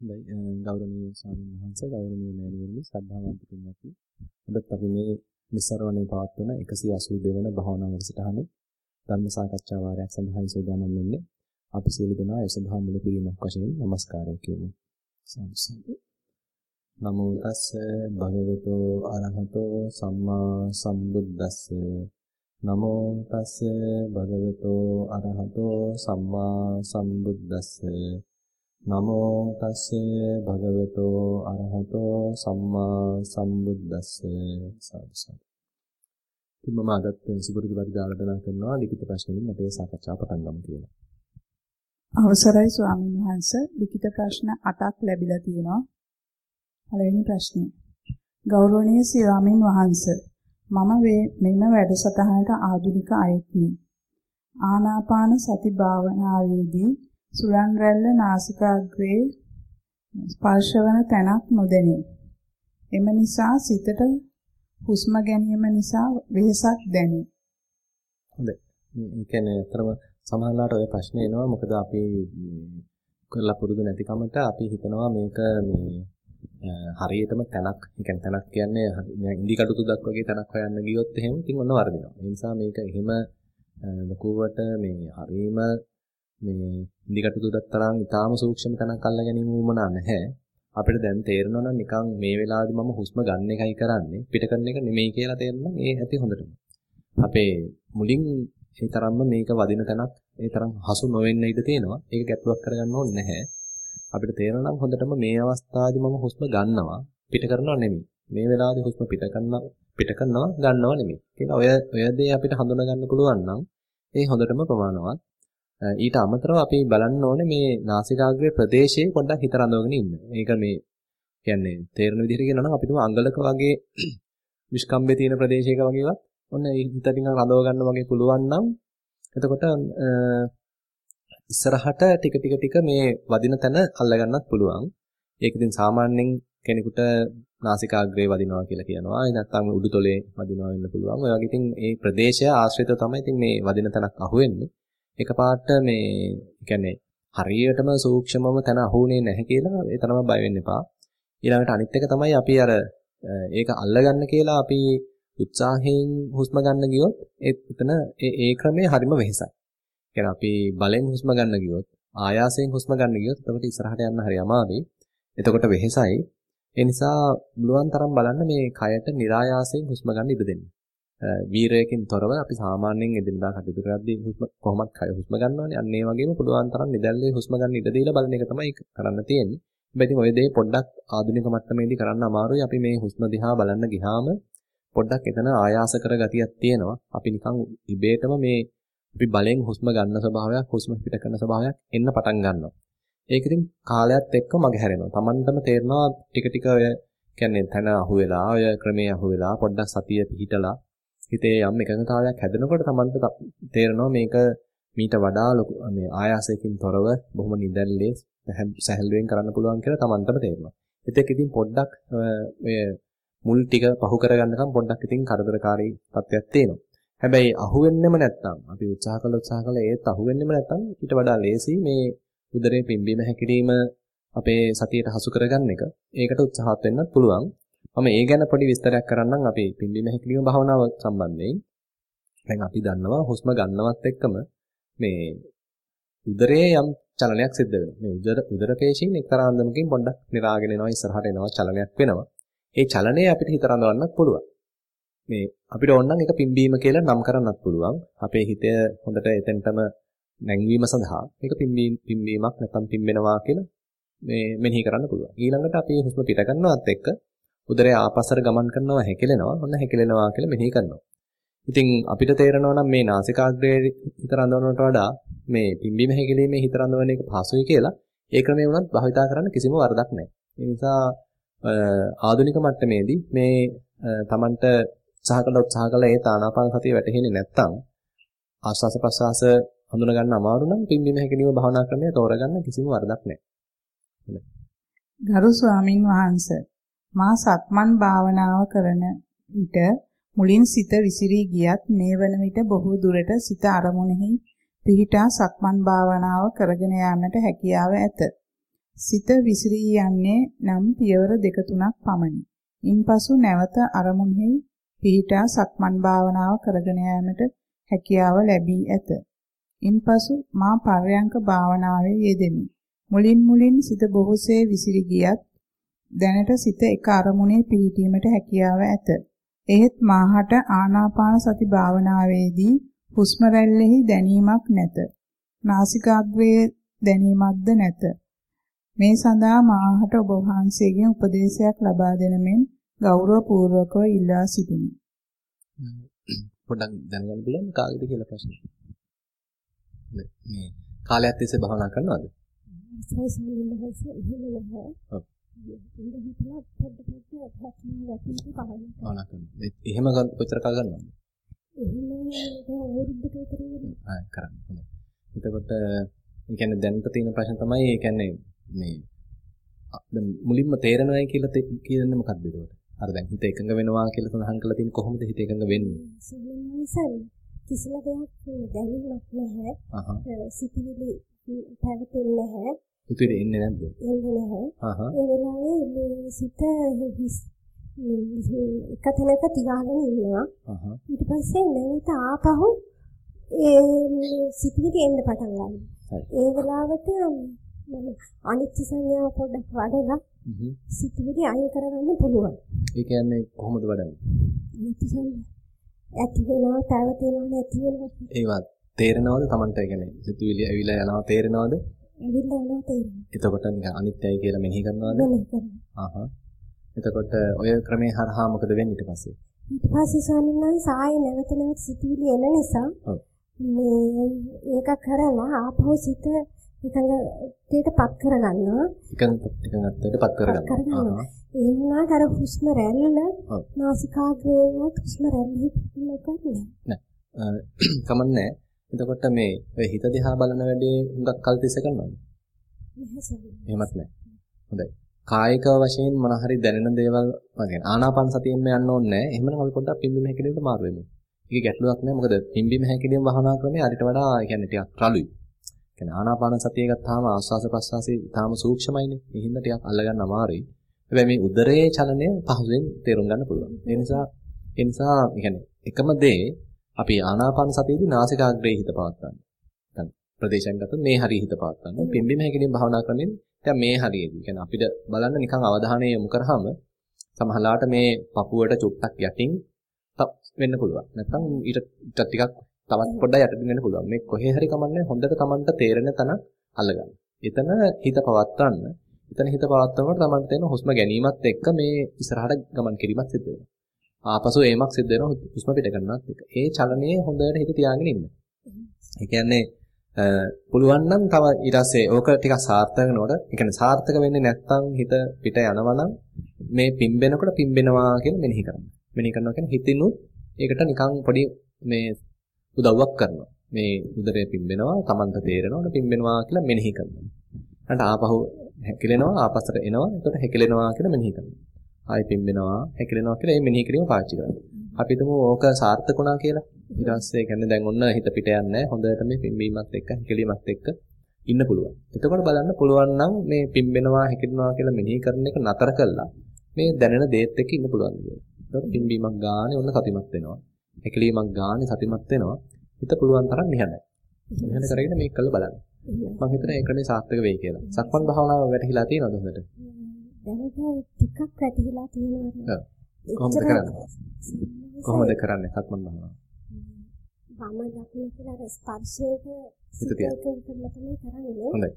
ගෞරවනීය ස්වාමීන් වහන්සේ ගෞරවනීය මෑණිවරණි ශ්‍රද්ධාවන්ත පින්වත්නි. අදත් අපි මේ නිස්සරණේ පවත්වන 182 වන භාවනා වැඩසටහනේ ධර්ම සාකච්ඡා වාරයක් සඳහායි සූදානම් වෙන්නේ. අපි සියලු දෙනා ඒ සඳහා මුල පිරීමක් වශයෙන් নমස්කාරය කියමු. සම්සන්ත නමෝ තස්ස භගවතෝ අරහතෝ සම්මා සම්බුද්දස්ස. නමෝ තස්ස භගවතෝ අරහතෝ සම්මා සම්බුද්දස්ස. නමෝ තස්සේ භගවතෝ අරහතෝ සම්මා සම්බුද්දස්ස සාදු සාදු. ඉතින් මම අදත් සුපුරුදු පරිදි ආරාධනා කරනවා ලිඛිත ප්‍රශ්න වලින් අපේ සාකච්ඡාව පටන් ගමු කියලා. අවසරයි ස්වාමීන් වහන්සේ ලිඛිත ප්‍රශ්න 8ක් ලැබිලා තියෙනවා. පළවෙනි ප්‍රශ්නේ. ගෞරවනීය ස්වාමීන් වහන්සේ මම මෙන්න වැඩසටහනට ආධුනික අයෙක්නි. ආනාපාන සති භාවනාවේදී සුලන් රැල්ල නාසිකාග්‍රේ ස්පර්ශවන තැනක් නොදැනේ. එම නිසා සිතට හුස්ම ගැනීම නිසා වෙහසක් දැනේ. හොඳයි. මේ කියන්නේ අතරම සමහරලාට ඔය ප්‍රශ්නේ එනවා මොකද අපි කරලා පුරුදු නැතිකමට අපි හිතනවා මේක මේ හරියටම තැනක්, يعني තැනක් කියන්නේ ඉන්දිකටු තුඩක් වගේ තැනක් හොයන්න ගියොත් එහෙම ඉතින් ඔන්න වර්ධිනවා. ඒ නිසා මේක එහෙම ලකුවට මේ හරීම මේ ඉන්දිකටු තුඩක් තරම් ඊටාම සූක්ෂම තැනක් අල්ල ගැනීම උමනා නැහැ. අපිට දැන් තේරෙනවා නම් නිකන් මේ වෙලාවේදී මම හුස්ම ගන්න එකයි කරන්නේ පිට කරන එක නෙමෙයි කියලා තේරෙනවා ඒ ඇති හොඳටම. අපේ මුලින් ඒ තරම්ම මේක වදින තැනක් ඒ තරම් හසු නොවෙන්න ඉඩ තියෙනවා. ඒක ගැටලුවක් කරගන්න ඕනේ නැහැ. අපිට තේරෙනවා නම් හොඳටම මේ අවස්ථාවේදී මම හුස්ම ගන්නවා පිට කරනවා නෙමෙයි. මේ වෙලාවේදී හුස්ම පිට කරනවා පිට කරනවා ගන්නවා නෙමෙයි. කියලා ඔය ඔය දේ අපිට හඳුනා ගන්න පුළුවන් නම් ඒ හොඳටම ප්‍රමාණවත්. ඊට අමතරව අපි බලන්න ඕනේ මේ නාසිකාග්‍රේ ප්‍රදේශයේ පොඩ්ඩක් හිත රඳවගෙන ඉන්න. මේක මේ කියන්නේ තේරෙන විදිහට කියනවා නම් අපි තුමු අඟලක වගේ විස්කම්බේ තියෙන ප්‍රදේශයක වගේවත් ඔන්න හිත ටිකක් රඳව ගන්න වගේ පුළුවන් නම් එතකොට ඉස්සරහට ටික ටික ටික මේ වදින තැන අල්ල ගන්නත් පුළුවන්. ඒක ඉතින් සාමාන්‍යයෙන් කෙනෙකුට නාසිකාග්‍රේ වදිනවා කියලා කියනවා. ඒ නැත්නම් උඩුතොලේ වදිනවා වෙන්න පුළුවන්. ඔය වගේ ඉතින් ඒ ප්‍රදේශය ආශ්‍රිතව තමයි ඉතින් මේ වදින තැනක් අහුවෙන්නේ. එකපාරට මේ කියන්නේ හරියටම සූක්ෂමම තැන අහුුනේ නැහැ කියලා ඒ තරම බය වෙන්න එපා. ඊළඟට අනිත් එක තමයි අපි අර ඒක අල්ලගන්න කියලා අපි උත්සාහයෙන් හුස්ම ගන්න ගියොත් එතන ඒ ඒ ක්‍රමයේ හරිම වෙහෙසයි. කියන්නේ අපි බලෙන් හුස්ම ගන්න ගියොත් ආයාසයෙන් හුස්ම ගන්න ගියොත් එතකොට ඉස්සරහට යන්න හරි අමාරුයි. එතකොට වෙහෙසයි. ඒ නිසා බුලුවන් තරම් බලන්න මේ කයට નિરાයාසයෙන් හුස්ම ගන්න ඉඩ දෙන්න. වීරයකින් තොරව අපි සාමාන්‍යයෙන් එදිනදා කටයුතු කරද්දී හුස්ම කොහොමත් කය හුස්ම ගන්නවානේ. අන්න ඒ වගේම පුළුවන් තරම් නිදැල්ලේ හුස්ම ගන්න ඉඩ දීලා බලන එක තමයි කරන්න තියෙන්නේ. හැබැයි ඉතින් ඔය දේ පොඩ්ඩක් ආධුනික මට්ටමේදී කරන්න අමාරුයි. අපි මේ හුස්ම දිහා බලන්න ගියාම පොඩ්ඩක් එතන ආයාස කර ගතියක් තියෙනවා. අපි නිකන් ඉබේටම මේ අපි බලෙන් හුස්ම ගන්න ස්වභාවයක්, හුස්ම පිට කරන ස්වභාවයක් එන්න පටන් ගන්නවා. ඒක ඉතින් කාලයත් එක්ක මගහැරෙනවා. Tamanටම තේරෙනවා ටික ටික ඔය කියන්නේ තන අහුවෙලා, ඔය ක්‍රමයේ අහුවෙලා පොඩ්ඩක් සතිය පිහිටලා හිතේ යම් එකඟතාවයක් හැදෙනකොට Tamanට තේරෙනවා මේක මීට වඩා ලොකු මේ ආයාසයකින් තොරව බොහොම නිදැල්ලේ සැහැල්ලුවෙන් කරන්න පුළුවන් කියලා Tamanටම තේරෙනවා. ඒත් ඉතින් පොඩ්ඩක් ඔය මුල් ටික පහු කරගන්නකම් පොඩ්ඩක් ඉතින් කරදරකාරී තත්ත්වයක් තියෙනවා. හැබැයි අහුවෙන්නෙම නැත්තම් අපි උත්සාහ කළ උත්සාහ කළ ඒත් අහුවෙන්නෙම නැත්තම් ඊට වඩා ලේසි මේ උදරේ පිම්බීම හැකිලිම අපේ සතියට හසු කරගන්න එක. ඒකට උත්සාහත් වෙන්නත් පුළුවන්. මම ඒ ගැන පොඩි විස්තරයක් කරන්නම් අපි පිම්බීම හැකිලිම භාවනාව සම්බන්ධයෙන්. දැන් අපි දන්නවා හුස්ම ගන්නවත් එක්කම මේ උදරයේ යම් චලනයක් සිද්ධ වෙනවා. මේ උදර උදර පේශීන් එක්තරා අන්දමකින් පොඩ්ඩක් නිරාගෙන එනවා ඉස්සරහට එනවා චලනයක් වෙනවා. ඒ චලනය අපිට හිත රඳවන්නත් පුළුවන්. මේ අපිට ඕනනම් ඒක පිම්බීම කියලා නම් කරන්නත් පුළුවන්. අපේ හිතය හොඳට එතෙන්ටම නැංවීම සඳහා මේක පිම්බීම පිම්බීමක් නැත්නම් පිම්බෙනවා කියලා මේ මෙනෙහි කරන්න පුළුවන්. ඊළඟට අපි හුස්ම පිට ගන්නවත් එක්ක උදරය ආපස්සට ගමන් කරනවා හැකිලෙනවා. ඔන්න හැකිලෙනවා කියලා මෙනෙහි කරනවා. ඉතින් අපිට තේරෙනවා නම් මේ නාසිකාග්‍රයේ හිත රඳවනට වඩා මේ පිම්බීම හැකිලීමේ හිත රඳවන එක පහසුයි කියලා ඒ ක්‍රමයේ වුණත් භාවිතා කරන්න කිසිම වරදක් නැහැ. ඒ නිසා ආධුනික මට්ටමේදී මේ Tamanට උත්සාහ කළ උත්සාහ කළ ඒ තානාපාන සතිය වැටහෙන්නේ නැත්නම් ආස්වාස ප්‍රසවාස හඳුන ගන්න අමාරු නම් පිම්බීම හැකිලිම භාවනා ක්‍රමය තෝරගන්න කිසිම වරදක් නැහැ. ගරු ස්වාමින් වහන්සේ මා සක්මන් භාවනාව කරන විට මුලින් සිත විසිරී ගියත් මේ වන විට බොහෝ දුරට සිත අරමුණෙහි පිහිටා සක්මන් භාවනාව කරගෙන යාමට හැකියාව ඇත. සිත විසිරී යන්නේ නම් පියවර දෙක තුනක් පමණි. ඉන්පසු නැවත අරමුණෙහි පිහිටා සක්මන් භාවනාව කරගෙන යාමට හැකියාව ලැබී ඇත. ඉන්පසු මා පර්යංක භාවනාවේ යෙදෙමි. මුලින් මුලින් සිත බොහෝසේ විසිරී ගියත් දැනට සිත එක අරමුණේ පිහිටීමට හැකියාව ඇත. එහෙත් මාහට ආනාපාන සති භාවනාවේදී හුස්ම රැල්ලෙහි දැනීමක් නැත. නාසිකාග්‍රයේ දැනීමක්ද නැත. මේ සඳහා මාහට ඔබ වහන්සේගෙන් උපදේශයක් ලබා දෙන මෙන් ගෞරවපූර්වකව ඉල්ලා සිටිමි. පොඩ්ඩක් දැනගන්න පුළුවන් කාගෙද කියලා ප්‍රශ්නේ. මේ කාලයක් තිස්සේ භාවනා කරනවද? සයි සම්බන්ධව එහෙම නැහැ. ඔව්. ඉඳ හිටලා පොඩ පොඩ හැක්ම වැටෙන්න පහළ. කරනවා. එහෙම කොච්චර කාල ගන්නවද? එහෙම දැන් අවුරුද්දක විතර වෙනවා. කරන්න හොඳයි. එතකොට ඒ කියන්නේ දැනට තියෙන ප්‍රශ්න තමයි ඒ කියන්නේ මේ දැන් මුලින්ම තේරෙනවයි කියලා කියන්නේ මොකක්ද එතකොට? අර දැන් හිත එකඟ වෙනවා කියලා සඳහන් කරලා තියෙන කොහොමද හිත එකඟ වෙන්නේ? සම්මත කිසිම දෙයක් දැනෙන්නක් නැහැ. සිතිවිලි පැවතෙන්නේ නැහැ. හිතේ එන්නේ නැද්ද? එන්නේ නැහැ. අහහ. ඒ වෙලාවේ මේ සිත එක තැනක තියාගෙන ඉන්නවා. ඊට පස්සේ නැවත ආපහු ඒ සිතිවිලි එන්න පටන් ගන්නවා. හරි. ඒ වෙලාවට මම අනිත්‍ය සංඥාව පොඩ්ඩක් වඩලා. සිතිවිලි අයින් කරගන්න පුළුවන්. ඒ කියන්නේ කොහොමද වඩන්නේ? අනිත්‍ය සංඥා ඇති වෙනවා, පැවතෙනවා, නැති වෙනවා. ඒවත් තේරෙනවද Tamanට ඒ කියන්නේ සිතුවිලි ඇවිල්ලා යනවා තේරෙනවද? ඇවිල්ලා යනවා තේරෙනවා. එතකොට නිකන් අනිත්‍යයි කියලා මෙනෙහි කරනවද? මෙනෙහි කරනවා. අහහ. එතකොට ඔය ක්‍රමේ හරහා මොකද වෙන්නේ ඊට පස්සේ? ඊට පස්සේ ස්වාමීන් වහන්සේ ආයේ නැවත නැවත සිතිවිලි එන නිසා. මේ ඒක කරලා ආපහු සිත එකඟටපත් කරගන්නවා. එකඟ එකඟත්වයට පත් කරගන්නවා. ඒ වුණාට අර හුස්ම රැල්ල. නාසිකාග්‍රේවත් හුස්ම රැල්ලෙහි පිටිනකක් නෑ. කමන්නේ. එතකොට මේ ඔය හිත දිහා බලන වැඩේ හුඟක් කල් තිස්සේ කරනවද? නැහැ ස්වාමීන් එහෙමත් නැහැ. හොඳයි. කායික වශයෙන් මොන හරි දැනෙන දේවල් වගේ ආනාපාන සතියෙන්ම යන්න ඕනේ නැහැ. එහෙමනම් අපි පොඩ්ඩක් පිම්බීම හැකිලිමට මාරු වෙමු. ඒකේ ගැටලුවක් නැහැ. මොකද පිම්බීම හැකිලිම වහනා ක්‍රමය අරිට වඩා ඒ කියන්නේ ටිකක් රළුයි. කියන්නේ ආනාපාන සතිය ගත්තාම ආස්වාස ප්‍රස්වාසයේ ඊටාම සූක්ෂමයිනේ. ඒ හින්දා ටිකක් අල්ලගන්න අමාරුයි. හැබැයි මේ උදරයේ චලනය පහසුවෙන් තේරුම් ගන්න පුළුවන්. ඒ නිසා ඒ නිසා يعني එකම දේ අපි ආනාපාන සතියේදී නාසිකාග්‍රේ හිත පවත්වන්න. දැන් ප්‍රදේශයන් ගත්තොත් මේ හරිය හිත පවත්වන්න. පිම්බීම හැකලින් භාවනා ක්‍රමෙන් දැන් මේ හරියේදී කියන්නේ අපිට බලන්න නිකන් අවධානය යොමු කරාම සමහරලාට මේ පපුවට චුට්ටක් යටින් වෙන්න පුළුවන්. නැත්නම් ඊට ටිකක් තවත් පොඩ්ඩක් යටින් වෙන්න පුළුවන්. මේ කොහේ හරි කමන්නේ හොඳට Tamanට තේරෙන තැනක් අල්ලගන්න. එතන හිත පවත්වන්න. එතන හිත පවත්වනකොට Tamanට තේරෙන හුස්ම ගැනීමත් එක්ක මේ ඉස්සරහට ගමන් කිරීමත් සිද්ධ වෙනවා. ආපසු ඒමක් සිද්ධ වෙනවා හුස්ම පිට ගන්නවත් එක්ක. ඒ චලනයේ හොඳට හිත තියාගෙන ඉන්න. ඒ කියන්නේ පුළුවන් නම් තව ඊට පස්සේ ඕක ටිකක් සාර්ථක වෙනකොට ඒ කියන්නේ සාර්ථක වෙන්නේ නැත්නම් හිත පිට යනවා නම් මේ පිම්බෙනකොට පිම්බෙනවා කියලා මෙනෙහි කරන්න. මෙනෙහි කරනවා කියන්නේ හිතිනුත් ඒකට නිකන් පොඩි මේ උදව්වක් කරනවා. මේ උදරය පිම්බෙනවා, Tamanta තේරෙනවා, පිම්බෙනවා කියලා මෙනෙහි කරනවා. ඊට ආපහු හැකිලෙනවා, ආපස්සට එනවා, එතකොට හැකිලෙනවා කියලා මෙනෙහි කරනවා. ආයෙ පිම්බෙනවා, හැකිලෙනවා කියලා මේ මෙනෙහි කිරීම පාවිච්චි කරනවා. අපි හිතමු ඕක සාර්ථක වුණා කියලා. ඊට පස්සේ කියන්නේ දැන් ඔන්න හිත පිට යන්නේ හොඳට මේ පිම්බීමත් එක්ක හැකිලීමත් එක්ක ඉන්න පුළුවන්. එතකොට බලන්න පුළුවන් නම් මේ පිම්බෙනවා හැකිලෙනවා කියලා මෙනෙහි කරන එක නතර කළා මේ දැනෙන දේත් එක්ක ඉන්න පුළුවන් කියලා. එතකොට පිම්බීමක් ගානේ ඔන්න සතිමත් වෙනවා. හැකිලීමක් ගානේ සතිමත් වෙනවා. හිත පුළුවන් තරම් නිහඬයි. නිහඬ කරගෙන මේක කළ බලන්න. මම හිතනවා ඒ ක්‍රමේ සාර්ථක වෙයි කියලා. සක්මන් භාවනාව වැටහිලා තියෙනවද හොඳට? දැනට ටිකක් වැටහිලා තියෙනවා. කොහොමද කරන්නේ? කොහොමද කරන්නේ සක්මන් භාවනාව? වම දකුණ කියලා අර ස්පර්ශයට හිත තියන්න. කරලා තමයි කරන්නේ. හොඳයි.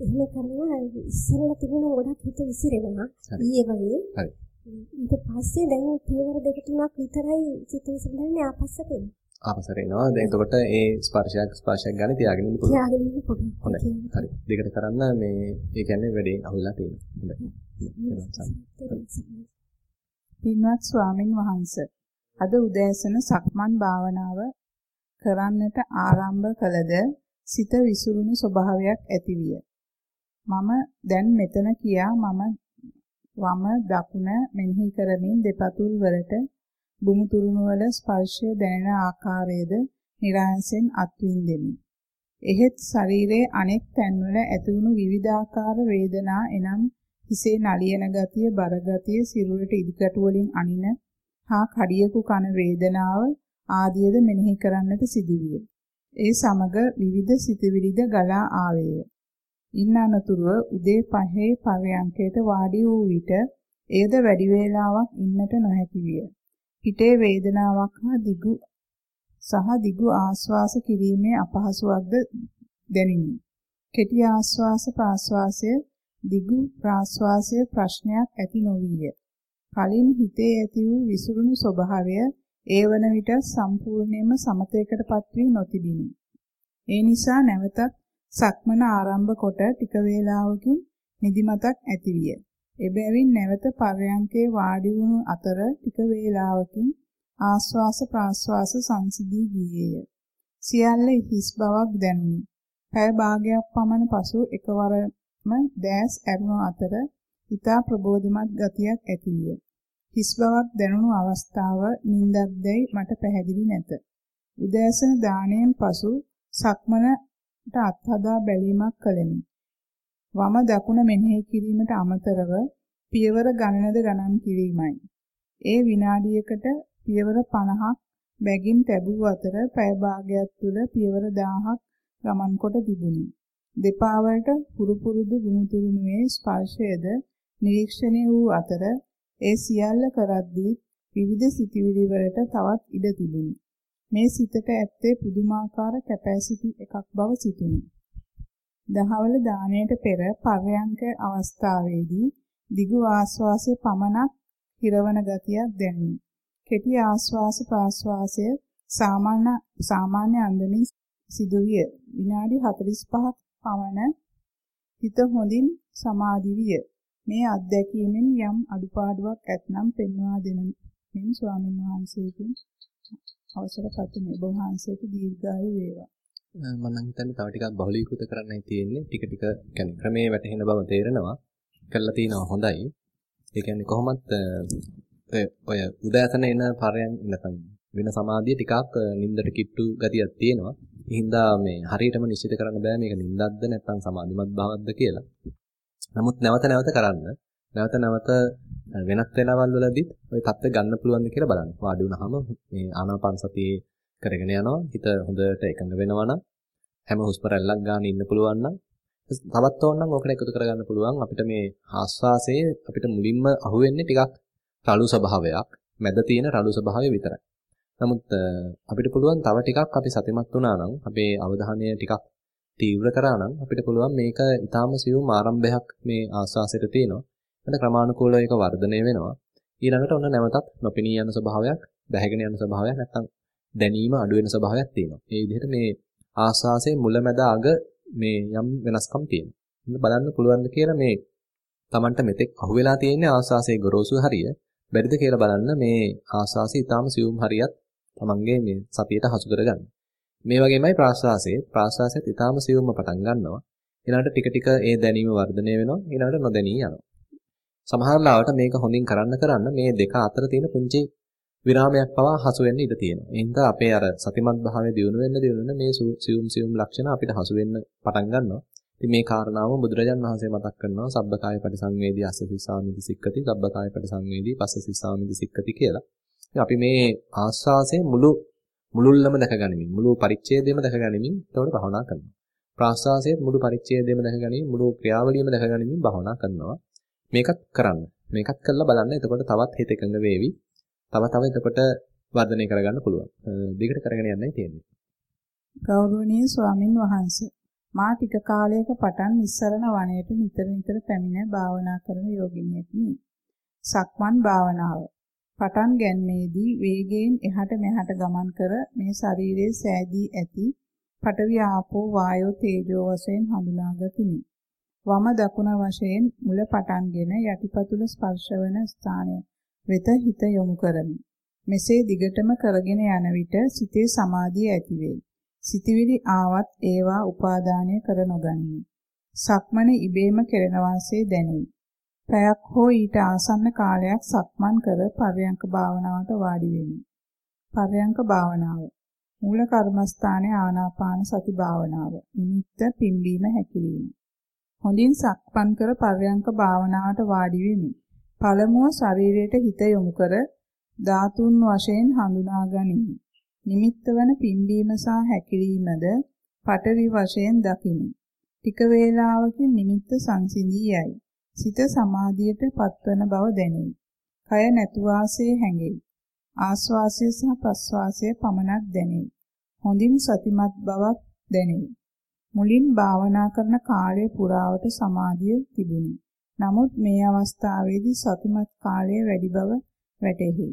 එහෙම කරලා ඉස්සෙල්ලා තිබුණ ගොඩක් හිත විසිරෙනවා. ඊයේ වගේ. හරි. ඊට පස්සේ දැන් පියවර දෙක තුනක් විතරයි සිත විසිරෙන්නේ ආපස්සට එනවා. ආපසර එනවා. දැන් එතකොට ඒ ස්පර්ශයක් ස්පර්ශයක් ගන්න තියාගෙන ඉන්න පුළුවන්. තියාගෙන ඉන්න පුළුවන්. හොඳයි. හරි. දෙකට කරන්න මේ ඒ කියන්නේ වැඩේ අහුලා තියෙනවා. හොඳයි. පින්වත් ස්වාමින් වහන්සේ අද උදෑසන සක්මන් භාවනාව කරන්නට ආරම්භ කළද සිත විසිරුණු ස්වභාවයක් ඇතිවිය. මම දැන් මෙතන කියා මම වම දකුණ මෙනෙහි කරමින් දෙපතුල් වලට බුමුතුරුණු වල ස්පර්ශය දැනෙන ආකාරයේද නිරායසෙන් අත්විඳෙමි. එහෙත් ශරීරයේ අනෙක් තැන්වල ඇතිවුණු විවිධාකාර වේදනා එනම් හිසේ නලියන ගතිය, බර ගතිය, සිරුරට ඉදිකටු වලින් අනින හා කඩියකු කන වේදනාව ආදියද මෙනෙහි කරන්නට සිදුවිය. ඒ සමග විවිධ සිතුවිලිද ගලා ආවේය. ඉන් අනතුරුව උදේ පහේ පරයන්කයට වාඩි වූ විට එයද වැඩි වේලාවක් ඉන්නට නොහැකි විය. පිටේ වේදනාවක් හා දිගු සහ දිගු ආශ්වාස කිරීමේ අපහසුාවක්ද දැනිනි. කෙටි ආශ්වාස ප්‍රාශ්වාසය දිගු ප්‍රාශ්වාසය ප්‍රශ්නයක් ඇති නොවිය. කලින් හිතේ ඇති වූ විසිරුණු ස්වභාවය ඒ වන විට සම්පූර්ණයෙන්ම සමතේකටපත් වී නොතිබිනි. ඒ නිසා නැවතත් සක්මන ආරම්භ කොට ටික වේලාවකින් නිදිමතක් ඇතිවිය. එබැවින් නැවත පර්යංකේ වාඩි වුණු අතර ටික වේලාවකින් ආශ්වාස ප්‍රාශ්වාස සංසිඳී ගියේය. සියල්ල හිස් බවක් දැනුනි. පැය භාගයක් පමණ පසු එකවරම දැස් ඇරුණු අතර ඊතා ප්‍රබෝධමත් ගතියක් ඇතිවිය. හිස් බවක් දැනුණු අවස්ථාව නිින්දක්දයි මට පැහැදිලි නැත. උදෑසන දාණයෙන් පසු සක්මනට අත්හදා බැලීමක් කළෙමි. වම දකුණ මෙනෙහි කිරීමට අමතරව පියවර ගණනද ගණන් කිරීමයි. ඒ විනාඩියකට පියවර 50ක් බැගින් තැබූ අතර පැය භාගයක් තුල පියවර 1000ක් ගමන් කොට තිබුණි. දෙපා වලට පුරු පුරුදු ගුමුතුරුනුවේ ස්පර්ශයේද නිරීක්ෂණය වූ අතර ඒ සියල්ල කරද්දී විවිධ සිතිවිලි වලට තවත් ඉඩ තිබුණි. මේ සිතට ඇත්තේ පුදුමාකාර කැපැසිටි එකක් බව සිතුනි. දහවල දාණයට පෙර පර්යංක අවස්ථාවේදී දිගු ආශ්වාසය පමණක් හිරවන ගතියක් දැනුනි. කෙටි ආශ්වාස ප්‍රාශ්වාසය සාමාන්‍ය සාමාන්‍ය අන්දමින් සිදුවිය. විනාඩි 45ක් පමණ හිත හොඳින් සමාධි විය. මේ අත්දැකීමෙන් යම් අඩුපාඩුවක් ඇතනම් පෙන්වා දෙන මෙන් ස්වාමීන් වහන්සේකින් අවසර පතමි ඔබ වහන්සේට දීර්ඝායු වේවා. මම නම් හිතන්නේ තව ටිකක් බහුලීකృత කරන්නයි තියෙන්නේ. ටික ටික කියන්නේ ක්‍රමයේ වැටහෙන බව තේරෙනවා. කරලා තිනවා හොඳයි. ඒ කියන්නේ කොහොමත් ඔය උදෑසන එන පරයන් නැත්නම් වෙන සමාධිය ටිකක් නින්දට කිට්ටු ගතියක් තියෙනවා. හින්දා මේ හරියටම නිශ්චිත කරන්න බෑ මේක නිින්දක්ද නැත්නම් සමාධිමත් භාවක්ද කියලා. නමුත් නැවත නැවත කරන්න නැවත නැවත වෙනත් වෙලාවල් වලදීත් ওই தත්ත්ව ගන්න පුළුවන්ද කියලා බලන්න. වාඩි වුණාම මේ ආනාපාන සතියේ කරගෙන යනවා. හිත හොඳට එකඟ වෙනවා නම් හැම හුස්ම රැල්ලක් ගන්න ඉන්න පුළුවන් නම් තවත් ඕනනම් ඕකට එකතු කරගන්න පුළුවන් අපිට මේ ආස්වාසයේ අපිට මුලින්ම අහුවෙන්නේ ටිකක් රළු ස්වභාවයක් මැද තියෙන රළු ස්වභාවය විතරයි. නමුත් අපිට පුළුවන් තව ටිකක් අපි සතිමත් වුණා නම් අපේ අවධානය ටිකක් තීව්‍ර කරා නම් අපිට පුළුවන් මේක ඊටාම සියුම් ආරම්භයක් මේ ආස්වාසයට තියෙනවා. ඊට ක්‍රමානුකූලව ඒක වර්ධනය වෙනවා. ඊළඟට ඔන්න නැවතත් නොපෙනී යන ස්වභාවයක්, දැහැගෙන යන ස්වභාවයක් නැත්තම් දැනීම අඩු වෙන ස්වභාවයක් තියෙනවා. ඒ විදිහට මේ ආස්වාසයේ මුලැමැද අග මේ යම් වෙනස්කම් තියෙනවා. බලන්න පුළුවන්ද කියලා මේ Tamanට මෙතෙක් අහුවෙලා තියෙන ආස්වාසයේ ගොරෝසු හරිය බැරිද කියලා බලන්න මේ ආස්වාසය ඊටාම සියුම් හරියක් තමන්ගේ මේ සතියට හසු කරගන්න. මේ වගේමයි ප්‍රාශ්වාසයේ ප්‍රාශ්වාසයත් ඊටාම සියුම්ම පටන් ගන්නවා. ඊළඟට ටික ටික ඒ දැනීම වර්ධනය වෙනවා. ඊළඟට නොදැනී යනවා. සමහර ලාවට මේක හොඳින් කරන්න කරන්න මේ දෙක අතර තියෙන පුංචි විරාමයක් පවා හසු වෙන්න ඉඩ තියෙනවා. ඒ හින්දා අපේ අර සතිමත් භාවය දියුණු වෙන්න දියුණු වෙන මේ සියුම් සියුම් ලක්ෂණ අපිට හසු වෙන්න පටන් ගන්නවා. ඉතින් මේ කාරණාව බුදුරජාන් වහන්සේ මතක් කරනවා සබ්බකාය පරිසංවේදී අස්ස සිස්සාමිති සික්කති සබ්බකාය පරිසංවේදී පස්ස සිස්සාමිති සික්කති කියලා. අපි මේ ආස්වාසයේ මුළු මුලුල්ලම දැකගනිමින් මුළු පරිච්ඡේදයම දැකගනිමින් එතකොට භවනා කරනවා. ප්‍රාස්වාසයේ මුළු පරිච්ඡේදයම දැකගනිමින් මුළු ක්‍රියාවලියම දැකගනිමින් භවනා කරනවා. මේකත් කරන්න. මේකත් කරලා බලන්න. එතකොට තවත් හිත එකඟ වේවි. තව තව එතකොට වර්ධනය කරගන්න පුළුවන්. දිගට කරගෙන යන්නයි තියෙන්නේ. ගෞරවනීය ස්වාමින් වහන්සේ මා ටික කාලයක පටන් නිස්සරණ වනයේට නිතර නිතර පැමිණ භාවනා කරන යෝගිනියෙක්නි. සක්මන් භාවනාව. පටන් ගැනීමේදී වේගයෙන් එහාට මෙහාට ගමන් කර මේ ශරීරයේ සෑදී ඇති පඨවි ආපෝ වායෝ තේජෝ වශයෙන් හඳුනාගතිමි. වම දකුණ වශයෙන් මුල පටන්ගෙන යටිපතුල ස්පර්ශවන ස්ථානය වෙත හිත යොමු කරමි. මෙසේ දිගටම කරගෙන යන විට සිතේ සමාධිය ඇති වෙයි. සිතවිලි ආවත් ඒවා උපාදානය කර නොගනිමි. සක්මන ඉබේම කෙරෙන වාසේ දැනේ. පැයක් හෝ ඊට ආසන්න කාලයක් සක්මන් කර පර්යංක භාවනාවට වාඩි වෙමි. පර්යංක භාවනාව මූල කර්මස්ථානයේ ආනාපාන සති භාවනාව. නිමිත්ත පිම්බීම හැකිලිම. හොඳින් සක්පන් කර පර්යංක භාවනාවට වාඩි වෙමි. පළමුව ශරීරයට හිත යොමු කර ධාතුන් වශයෙන් හඳුනා ගනිමි. නිමිත්ත වන පිම්බීම සහ හැකිලීමද පටවි වශයෙන් දකිමි. ටික වේලාවකින් නිමිත්ත සංසිඳී යයි. සිත සමාධියට පත්වන බව දැනේ. කය නැතුවාසේ හැඟෙයි. ආස්වාසය සහ ප්‍රස්වාසය පමණක් දැනේ. හොඳින් සතිමත් බවක් දැනේ. මුලින් භාවනා කරන කාලය පුරාවට සමාධිය තිබුණි. නමුත් මේ අවස්ථාවේදී සතිමත් කාලය වැඩි බව වැටහෙයි.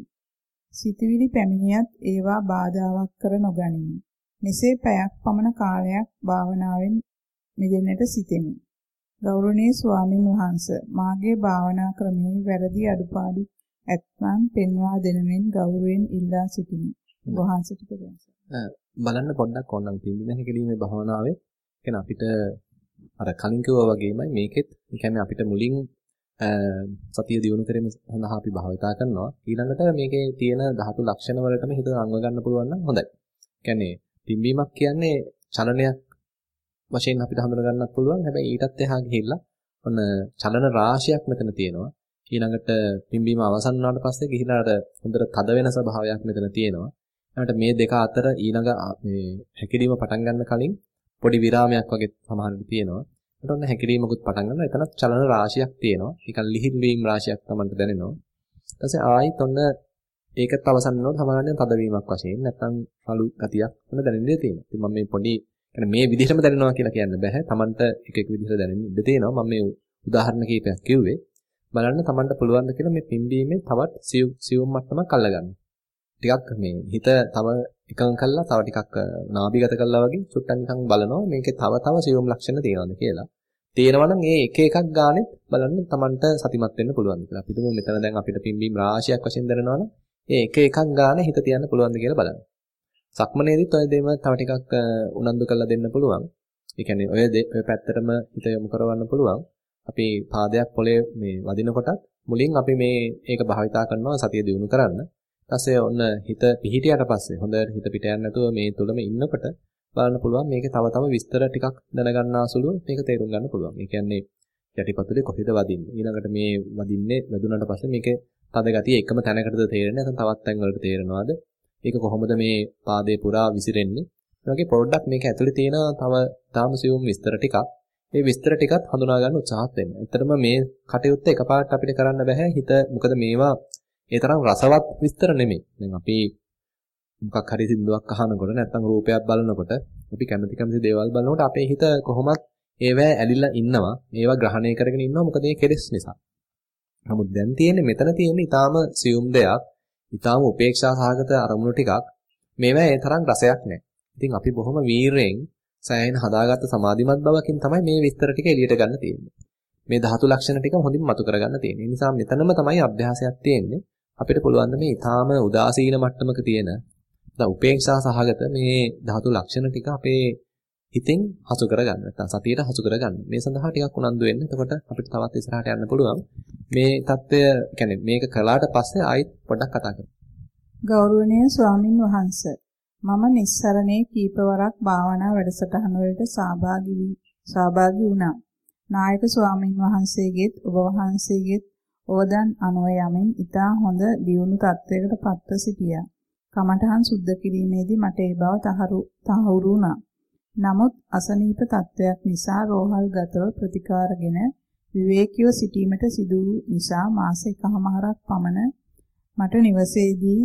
සිතවිලි පැමිණියත් ඒවා බාධාවක් කර නොගනිමි. මෙසේ පැයක් පමණ කාලයක් භාවනාවෙන් මිදෙන්නට සිටෙමි. ගෞරවනීය ස්වාමින් වහන්සේ මාගේ භාවනා ක්‍රමයේ වැරදි අඩුපාඩු ඇත්නම් පෙන්වා දෙනමින් ගෞරවයෙන් ඉල්ලා සිටිමි. වහන්සේට බලන්න පොඩ්ඩක් ඕනනම් පිම්බිම හැකලීමේ භාවනාවේ කියන්නේ අපිට අර කලින් කිව්වා වගේමයි මේකෙත් කියන්නේ අපිට මුලින් සතිය දියුණු කිරීම සඳහා අපි භාවිතා කරනවා. ඊළඟට මේකේ තියෙන ධාතු ලක්ෂණ වලටම හිත අංග ගන්න පුළුවන් නම් හොඳයි. කියන්නේ පිම්බීමක් කියන්නේ චලනයක් වශයෙන් අපිට හඳුනා ගන්නත් පුළුවන්. හැබැයි ඊටත් එහා ගිහිල්ලා ඔන්න චලන රාශියක් මෙතන තියෙනවා. ඊළඟට පිම්බීම අවසන් වුණාට පස්සේ ගිහිලා අර හොඳට තද වෙන ස්වභාවයක් මෙතන තියෙනවා. ඊළඟට මේ දෙක අතර ඊළඟ මේ හැකිරීම පටන් ගන්න කලින් පොඩි විරාමයක් වගේ සමහරවිට තියෙනවා. ඊට ඔන්න හැකිරීමකුත් පටන් ගන්නවා. එතනත් චලන රාශියක් තියෙනවා. නිකන් ලිහිල් වීම රාශියක් තමයි දැනෙනවා. ඊට පස්සේ ආයිත් ඔන්න ඒකත් අවසන් වෙනකොට සමහරවිට තදවීමක් වශයෙන් නැත්නම් රළු ගතියක් ඔන්න දැනෙන්නේ තියෙනවා. ඉතින් මම මේ පොඩි يعني මේ විදිහටම දැනෙනවා කියලා කියන්න බෑ. Tamanට එක එක විදිහට දැනෙන්න ඉඩ තියෙනවා. මම මේ උදාහරණ කීපයක් කිව්වේ. බලන්න Tamanට පුළුවන් ද කියලා මේ පිම්බීමේ තවත් සියුම් මට්ටමක් අල්ලගන්න. ටිකක් මේ හිත තව එකඟ කළා තව ටිකක් නාභිගත කළා වගේ චුට්ටක් නිකන් බලනවා මේකේ තව තව සියුම් ලක්ෂණ තියෙනවද කියලා. තියෙනවා නම් ඒ එක එකක් ගානෙත් බලන්න Tamanට සතිමත් වෙන්න පුළුවන්ද කියලා. අපි හිතමු මෙතන දැන් අපිට පිම්බීම් රාශියක් වශයෙන් දැනෙනවා නම් ඒ එක එකක් ගාන හිත තියන්න පුළුවන්ද කියලා බලන්න. සක්මනේදීත් ඔය දෙම තව ටිකක් උනන්දු කරලා දෙන්න පුළුවන්. ඒ කියන්නේ ඔය ඔය පැත්තටම හිත යොමු කරවන්න පුළුවන්. අපි පාදයක් පොළේ මේ වදිනකොටත් මුලින් අපි මේ ඒක භාවිතා කරනවා සතිය දිනු කරන්න. ඊපස්සේ ඔන්න හිත පිහිටියට පස්සේ හොඳට හිත පිට යන්නේ නැතුව මේ තුලම ඉන්නකොට බලන්න පුළුවන් මේකේ තව තව විස්තර ටිකක් දැනගන්නාසුළු මේක තේරුම් ගන්න පුළුවන්. ඒ කියන්නේ යටිපතුලේ කොහෙද වදින්නේ? ඊළඟට මේ වදින්නේ වැදුනට පස්සේ මේකේ තද ගතිය එකම තැනකටද තේරෙන්නේ නැත්නම් තවත් තැන් වලට තේරෙනවද? ඒක කොහොමද මේ පාදේ පුරා විසිරෙන්නේ? මේ වගේ පොඩ්ඩක් මේක ඇතුලේ තියෙන තව තාම සියුම් විස්තර ටිකක් මේ විස්තර ටිකත් හඳුනා ගන්න උත්සාහත් වෙන්න. ඇත්තටම මේ කටයුත්ත එකපාරට අපිට කරන්න බෑ. හිත මොකද මේවා ඒ තරම් රසවත් විස්තර නෙමෙයි. දැන් අපි මොකක් හරි සින්දුවක් අහනකොට නැත්නම් රූපයක් බලනකොට අපි කැමති කැමති දේවල් බලනකොට අපේ හිත කොහොමත් ඒවැ ඇලිලා ඉන්නවා. ඒවා ග්‍රහණය කරගෙන ඉන්නවා මොකද ඒ කෙලෙස් නිසා. නමුත් දැන් තියෙන්නේ මෙතන තියෙන්නේ ඊටාම සියුම් දෙයක්. ඊටාම උපේක්ෂා සහගත අරමුණු ටිකක්. මේවා ඒ තරම් රසයක් නැහැ. ඉතින් අපි බොහොම වීරයෙන් සෑහෙන හදාගත්ත සමාධිමත් බවකින් තමයි මේ විස්තර ටික එළියට ගන්න තියෙන්නේ. මේ ධාතු ලක්ෂණ ටික හොඳින් මතු කරගන්න තියෙන්නේ. ඒ නිසා මෙතනම තමයි අභ්‍යාසයක් තියෙන්නේ. අපිට පුළුවන් මේ ඊටාම උදාසීන මට්ටමක තියෙන දැන් උපේක්ෂා සහගත මේ ධාතු ලක්ෂණ ටික අපේ හිතෙන් හසු කරගන්න නැත්නම් සතියට හසු කරගන්න. මේ සඳහා ටිකක් උනන්දු වෙන්න. එතකොට අපිට තවත් ඉස්සරහට යන්න පුළුවන්. මේ தত্ত্বය يعني මේක කළාට පස්සේ ආයෙත් පොඩ්ඩක් කතා කරමු. ගෞරවනීය ස්වාමින් වහන්සේ මම නිස්සරණේ කීපවරක් භාවනා වැඩසටහන වලට සහභාගී වී සහභාගී වුණා. නායක ස්වාමින් වහන්සේගෙත් ඔබ වහන්සේගෙත් ඕදන් අනුව යමින් ඊට හොඳ දියුණු තත්වයකට පත්ව සිටියා. කමඨහන් සුද්ධ කිරීමේදී මට ඒ බව තහවුරු වුණා. නමුත් අසනීප තත්වයක් නිසා රෝහල් ගතව ප්‍රතිකාරගෙන විවේකීව සිටීමට සිදු නිසා මාස එකහමාරක් පමණ මට නිවසේදී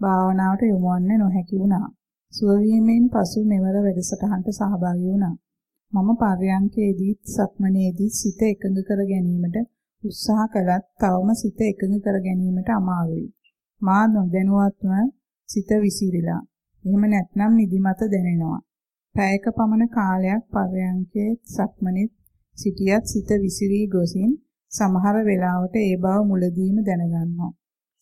භාවනාවට යොමුවන්න නොහැකි වුණා. සුවවීමෙන් පසු මෙවර වැඩසටහනට සහභාගී වුණා. මම පර්යංකේදී සක්මනේදී සිත එකඟ කර ගැනීමට උත්සාහ කළත් තවම සිත එකඟ කර ගැනීමට අමාරුයි. මා නොදැනුවත්ව සිත විසිරිලා. එහෙම නැත්නම් නිදිමත දැනෙනවා. පැයක පමණ කාලයක් පර්යංකයේ සක්මනේ සිටියත් සිත විසිරී ගොසින් සමහර වෙලාවට ඒ බව මුලදීම දැනගන්නවා.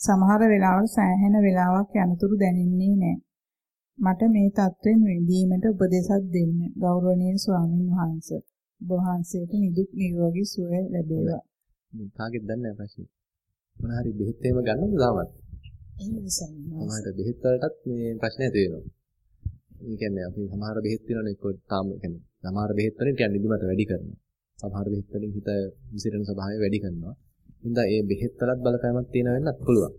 සමහර වෙලාවට සෑහෙන වෙලාවක් යනතුරු දැනෙන්නේ නැහැ. මට මේ தත්වෙන් විඳීමට උපදේශක් දෙන්න ගෞරවනීය ස්වාමින් වහන්සේ. ඔබ වහන්සේට නිදුක් නිරෝගී සුවය ලැබේවා. මේ කාගෙද දන්නේ නැහැ ප්‍රශ්නේ. මොන හරි බෙහෙත් එහෙම ගන්නවද තාමත්? එහෙමයි සම්මාස. සමහරට බෙහෙත් වලටත් මේ ප්‍රශ්න ඇති වෙනවා. ඒ කියන්නේ අපි සමහර බෙහෙත් තියෙනවනේ ඒක තාම කියන්නේ සමහර බෙහෙත් වලින් ටිකක් නිදිමත වැඩි කරනවා. සමහර බෙහෙත් වලින් හිත විසිරෙන ස්වභාවය වැඩි කරනවා. ඉතින් ඒ බෙහෙත් වලත් බලපෑමක් තියෙන වෙන්නත් පුළුවන්.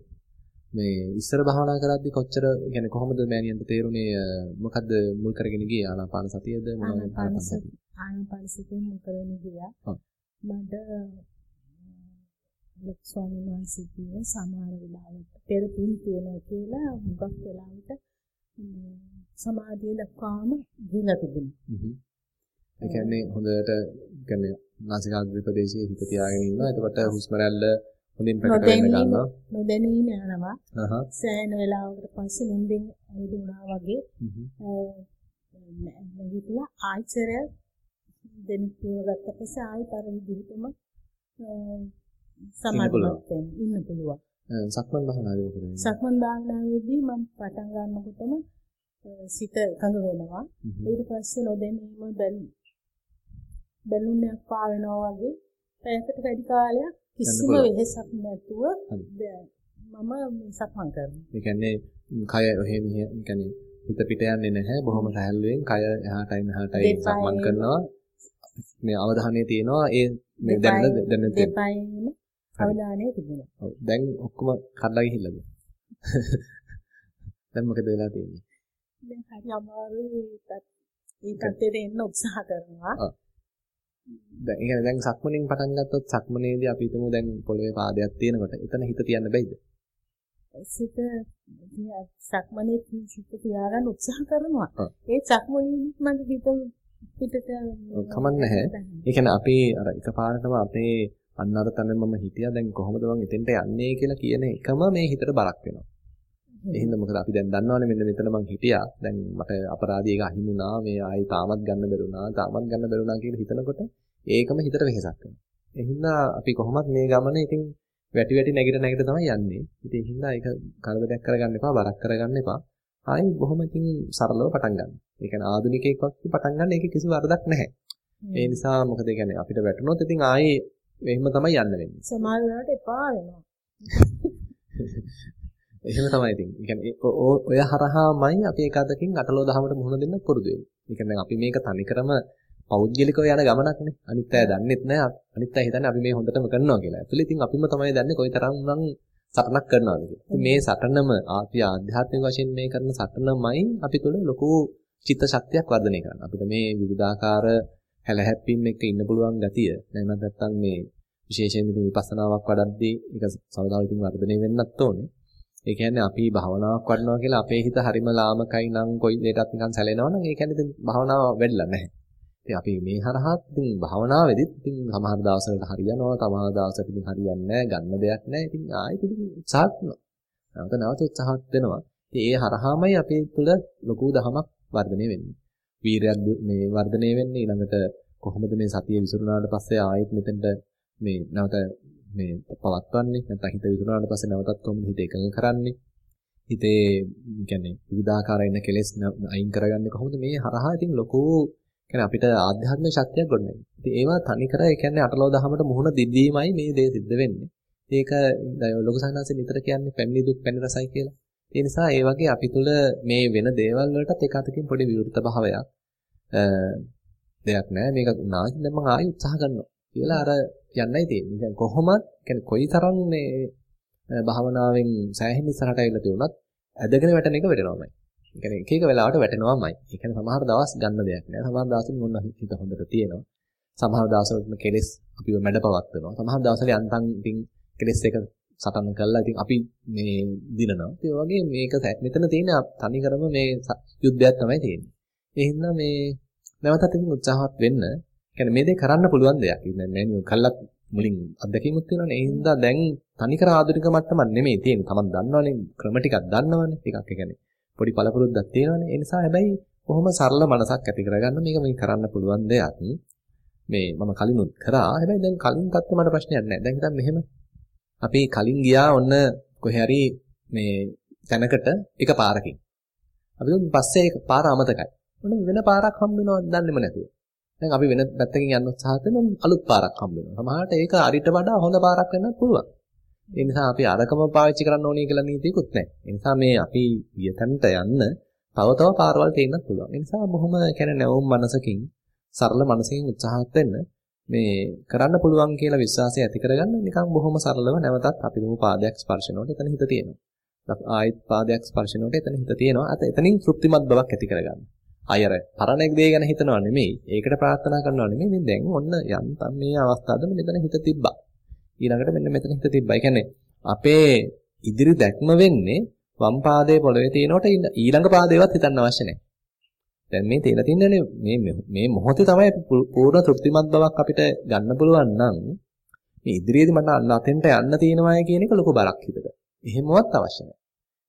මේ ඉස්සර භාවනා කරද්දී කොච්චර කියන්නේ කොහොමද මෑණියන්ට තේරුනේ මොකද්ද මුල් කරගෙන ගියේ ආනාපාන සතියද මොනවද ආනාපාන සතිය? ආනාපාන සතිය මුල් කරගෙන ගියා. මට ලොකු ස්වාමීන් වහන්සේ කියන සමහර වෙලාවට තෙරපින් තියනවා කියලා මුගක් වෙලාවට සමාධිය දක්වාම ගිහිලා තිබුණා. ඒ කියන්නේ හොඳට කියන්නේ නාසිකාග්‍රේ ප්‍රදේශයේ හිත තියාගෙන ඉන්නවා. එතකොට හුස්ම රැල්ල හොඳින් ප්‍රකට වෙන්න ගන්නවා. නොදැනීම යනවා. සෑහෙන වෙලාවකට පස්සේ නිින්දෙන් අවුදුනා වගේ. නැගිටලා ආචරය දෙනිත් ගත්ත පස්සේ ආයෙත් අර විදිහටම සමාධිමත් ඉන්න පුළුවන්. සක්මන් භාවනාවේ මොකද වෙන්නේ? සක්මන් භාවනාවේදී මම පටන් ගන්නකොටම සිත එකඟ වෙනවා. ඊට පස්සේ නොදැනීම බැලුම්යක් පාවෙනවා වගේ පැයකට වැඩි කාලයක් කිසිම වෙහෙසක් නැතුව මම මේ සක්මන් කරනවා. ඒ කියන්නේ කය ඔහෙ මෙහෙ කියන්නේ හිත පිට යන්නේ නැහැ. බොහොම සැහැල්ලුවෙන් කය එහාටයි මෙහාටයි සක්මන් කරනවා. මේ අවධානය තියෙනවා ඒ මේ දැනන දැනන දෙපයින්ම අවධානය තිබුණා. ඔව් දැන් ඔක්කොම කඩලා ගිහිල්ලාද? දැන් මොකද වෙලා තියෙන්නේ? දැන් හරි අමාරුයි ඒ තත්ත්වෙට එන්න උත්සාහ කරනවා. දැන් ඒ කියන්නේ දැන් සක්මණෙන් පටන් ගත්තොත් සක්මණේදී අපි හිතමු දැන් පොළවේ පාදයක් තියෙනකොට එතන හිත තියන්න බැයිද? සිත සක්මණේ සිත තියාගන්න උත්සාහ කරනවා. ඒ සක්මණේදී මට හිත පිටට කමන්නේ නැහැ. ඒ කියන්නේ අපි අර එකපාරටම අපේ අන්න අර තැන මම හිටියා දැන් කොහොමද මං එතෙන්ට යන්නේ කියලා කියන එකම මේ හිතට බරක් වෙනවා. එහෙනම් මොකද අපි දැන් දන්නවනේ මෙන්න මෙතන මං හිටියා. දැන් මට අපරාධී එක අහිමුණා. මේ ආයි තාමත් ගන්න බැරුණා. තාමත් ගන්න බැරුණා කියලා හිතනකොට ඒකම හිතට වෙහෙසක් වෙනවා. අපි කොහොමත් මේ ගමන ඉතින් වැටි වැටි නැගිට නැගිට තමයි යන්නේ. ඉතින් එහෙනම් ඒක කරදරයක් කරගන්න එපා, බරක් කරගන්න එපා. ආයි බොහොම ඉතින් සරලව පටන් ගන්න. ඒ කියන්නේ ආධුනිකයෙක් වගේ පටන් ගන්න ඒකේ කිසි වරදක් නැහැ. ඒ නිසා මොකද කියන්නේ අපිට වැටුනොත් ඉතින් ආයේ එහෙම තමයි යන්න වෙන්නේ. සමහර වෙලාවට එපා වෙනවා. එහෙම තමයි ඉතින්. ඒ කියන්නේ ඔය හරහාමයි අපි එක අතකින් අටලෝ දහමට මුහුණ දෙන්න පුරුදු වෙන්නේ. ඒ කියන්නේ අපි මේක තනිකරම පෞද්ගලිකව යන ගමනක් නේ. අනිත් අය දන්නෙත් නෑ. අනිත් අය හිතන්නේ අපි මේ හොඳටම කරනවා කියලා. ඇතුළේ ඉතින් අපිම තමයි දන්නේ කොයිතරම් නම් සටනක් කරනවාද කියලා. ඉතින් මේ සටනම ආපි ආධ්‍යාත්මික වශයෙන් මේ කරන සටනමයි අපි තුළ ලොකු චිත්ත ශක්තියක් වර්ධනය කරනවා. අපිට මේ විවිධාකාර හැලහැප්පීම් එක්ක ඉන්න පුළුවන් ගතිය. එහෙම නැත්නම් මේ විශේෂයෙන් ඉතින් විපස්සනාවක් වඩද්දී ඒක සමදාව ඉතින් වර්ධනය වෙන්නත් ඕනේ. ඒ කියන්නේ අපි භාවනාවක් වඩනවා කියලා අපේ හිත හරිම ලාමකයි නම් කොයි දෙයකටත් නිකන් සැලෙනවා නම් ඒ කියන්නේ ඉතින් භාවනාව වැඩිලා නැහැ. ඉතින් අපි මේ හරහාත් ඉතින් භාවනාවේදීත් ඉතින් සමහර දවස්වලට හරියනවා, සමහර දවස්වලට ඉතින් හරියන්නේ නැහැ, ගන්න දෙයක් නැහැ. ඉතින් ආයෙත් ඉතින් උත්සාහත් නැවත නැවත උත්සාහත් වෙනවා. ඉතින් ඒ හරහාමයි අපේ තුළ ලොකු දහමක් වර්ධනය වෙන්නේ. වීරයක් මේ වර්ධනය වෙන්නේ ඊළඟට කොහොමද මේ සතිය විසුරුනාට පස්සේ ආයෙත් මෙතෙන්ට මේ නැවත මේ පවත්වන්නේ නැත්නම් හිත විසුරුනාට පස්සේ නැවතත් කොහොමද හිත එකඟ කරන්නේ හිතේ කියන්නේ විවිධාකාර ඉන්න කෙලෙස් අයින් කරගන්නේ කොහොමද මේ හරහා ඉතින් ලොකු කියන්නේ අපිට ආධ්‍යාත්මික ශක්තියක් ගොඩනගෙනවා. ඉතින් ඒවා තනි කර ඒ කියන්නේ අටලෝ දහමට මුහුණ දෙදීමයි මේ දේ සිද්ධ වෙන්නේ. ඒක ලොකු සංහාසෙ නිතර කියන්නේ පැමිණි දුක් පැණි රසයි කියලා. ඒ නිසා ඒ වගේ අපි තුල මේ වෙන දේවල් වලටත් එක අතකින් පොඩි විවෘත භාවයක් දෙයක් නැහැ. මේක උනා දැන් මම ආයෙ උත්සාහ කරනවා කියලා අර යන්නයි තියෙන්නේ. දැන් කොහොමත් කියන්නේ කොයිතරම් මේ භාවනාවෙන් සෑහෙන ඉස්සරහට ඇවිල්ලා තියුණත් ඇදගෙන වැටෙන එක වැටෙනවමයි. ඒ කියන්නේ එක එක වෙලාවට වැටෙනවමයි. ඒ කියන්නේ සමහර දවස් ගන්න දෙයක් නෑ. සමහර දවස්වල මොන හිත හොඳට තියෙනවා. සමහර දවස්වල කෙලෙස් අපිව මැඩපවත් වෙනවා. සමහර දවස්වල යන්තම් ඉතින් කෙලෙස් එක සටන් කරලා ඉතින් අපි මේ දිනනවා. ඒ වගේ මේක මෙතන තියෙන තනිකරම මේ යුද්ධයක් තමයි තියෙන්නේ. ඒ හින්දා මේ නැවතත් ඉතින් උත්සාහවත් වෙන්න. කියන්නේ මේ දේ කරන්න පුළුවන් දෙයක්. දැන් මෑනියෝ කල්ලක් මුලින් අත්දැකීමුත් තියෙනවනේ. ඒ හින්දා දැන් තනිකර ආධුනික මට්ටමක් නෙමෙයි තියෙන්නේ. Taman දන්නවනේ ක්‍රම ටිකක් දන්නවනේ. ටිකක් ඒ කියන්නේ පොඩි පළපුරුද්දක් තියෙනවනේ. ඒ නිසා හැබැයි කොහොම සරල මනසක් ඇති කරගන්න මේක මේ කරන්න පුළුවන් දෙයක්. මේ මම කලිනුත් කරා. හැබැයි දැන් කලින් තත්ත්වෙ මට ප්‍රශ්නයක් නැහැ. දැන් හිතන්න මෙහෙම. අපි කලින් ගියා ඔන්න කොහේ හරි මේ තැනකට එක පාරකින්. අපි දුන් පස්සේ ඒක පාර අමතකයි. ඔන්න වෙන පාරක් හම්බ වෙනවද දන්නේම නැතුව. දැන් අපි වෙන පැත්තකින් යන්න උත්සාහ කරන අලුත් පාරක් හම්බ වෙනවා. සමහරවිට ඒක අරිට වඩා හොඳ පාරක් වෙන්නත් පුළුවන්. ඒ නිසා අපි අරකම පාවිච්චි කරන්න ඕනේ කියලා නීතියකුත් නැහැ. ඒ නිසා මේ අපි ගිය තැනට යන්න තව තව පාරවල් තියෙන්නත් පුළුවන්. ඒ නිසා බොහොම කියන්නේ නැවුම් මනසකින් සරල මනසකින් උත්සාහත් වෙන්න මේ කරන්න පුළුවන් කියලා විශ්වාසය ඇති කරගන්න නිකන් බොහොම සරලව නැවතත් අපි දුමු පාදයක් ස්පර්ශනකොට එතන හිත තියෙනවා. ආයෙත් පාදයක් ස්පර්ශනකොට එතන හිත තියෙනවා. අත එතනින් තෘප්තිමත් බවක් ඇති කරගන්න. අය අර පරණ දේ ගැන හිතනවා නෙමෙයි. ඒකට ප්‍රාර්ථනා කරනවා නෙමෙයි. මේ දැන් ඔන්න යන්තම් මේ අවස්ථාවද මෙතන හිත තිබ්බා. ඊළඟට මෙන්න මෙතන හිත තිබ්බා. ඒ කියන්නේ අපේ ඉදිරි දැක්ම වෙන්නේ වම් පාදයේ පොළවේ තියෙනකොට ඊළඟ පාදේවත් හිතන්න අවශ්‍ය නැහැ. දැන් මේ තේලා තින්නනේ මේ මේ මොහොතේ තමයි පූර්ණ තෘප්තිමත් බවක් අපිට ගන්න පුළුවන් නම් මේ ඉදිරියේදී මට අන්න අතෙන්ට යන්න තියෙනවා කියන එක ලොකු බරක් හිතට. එහෙමවත් අවශ්‍ය නැහැ.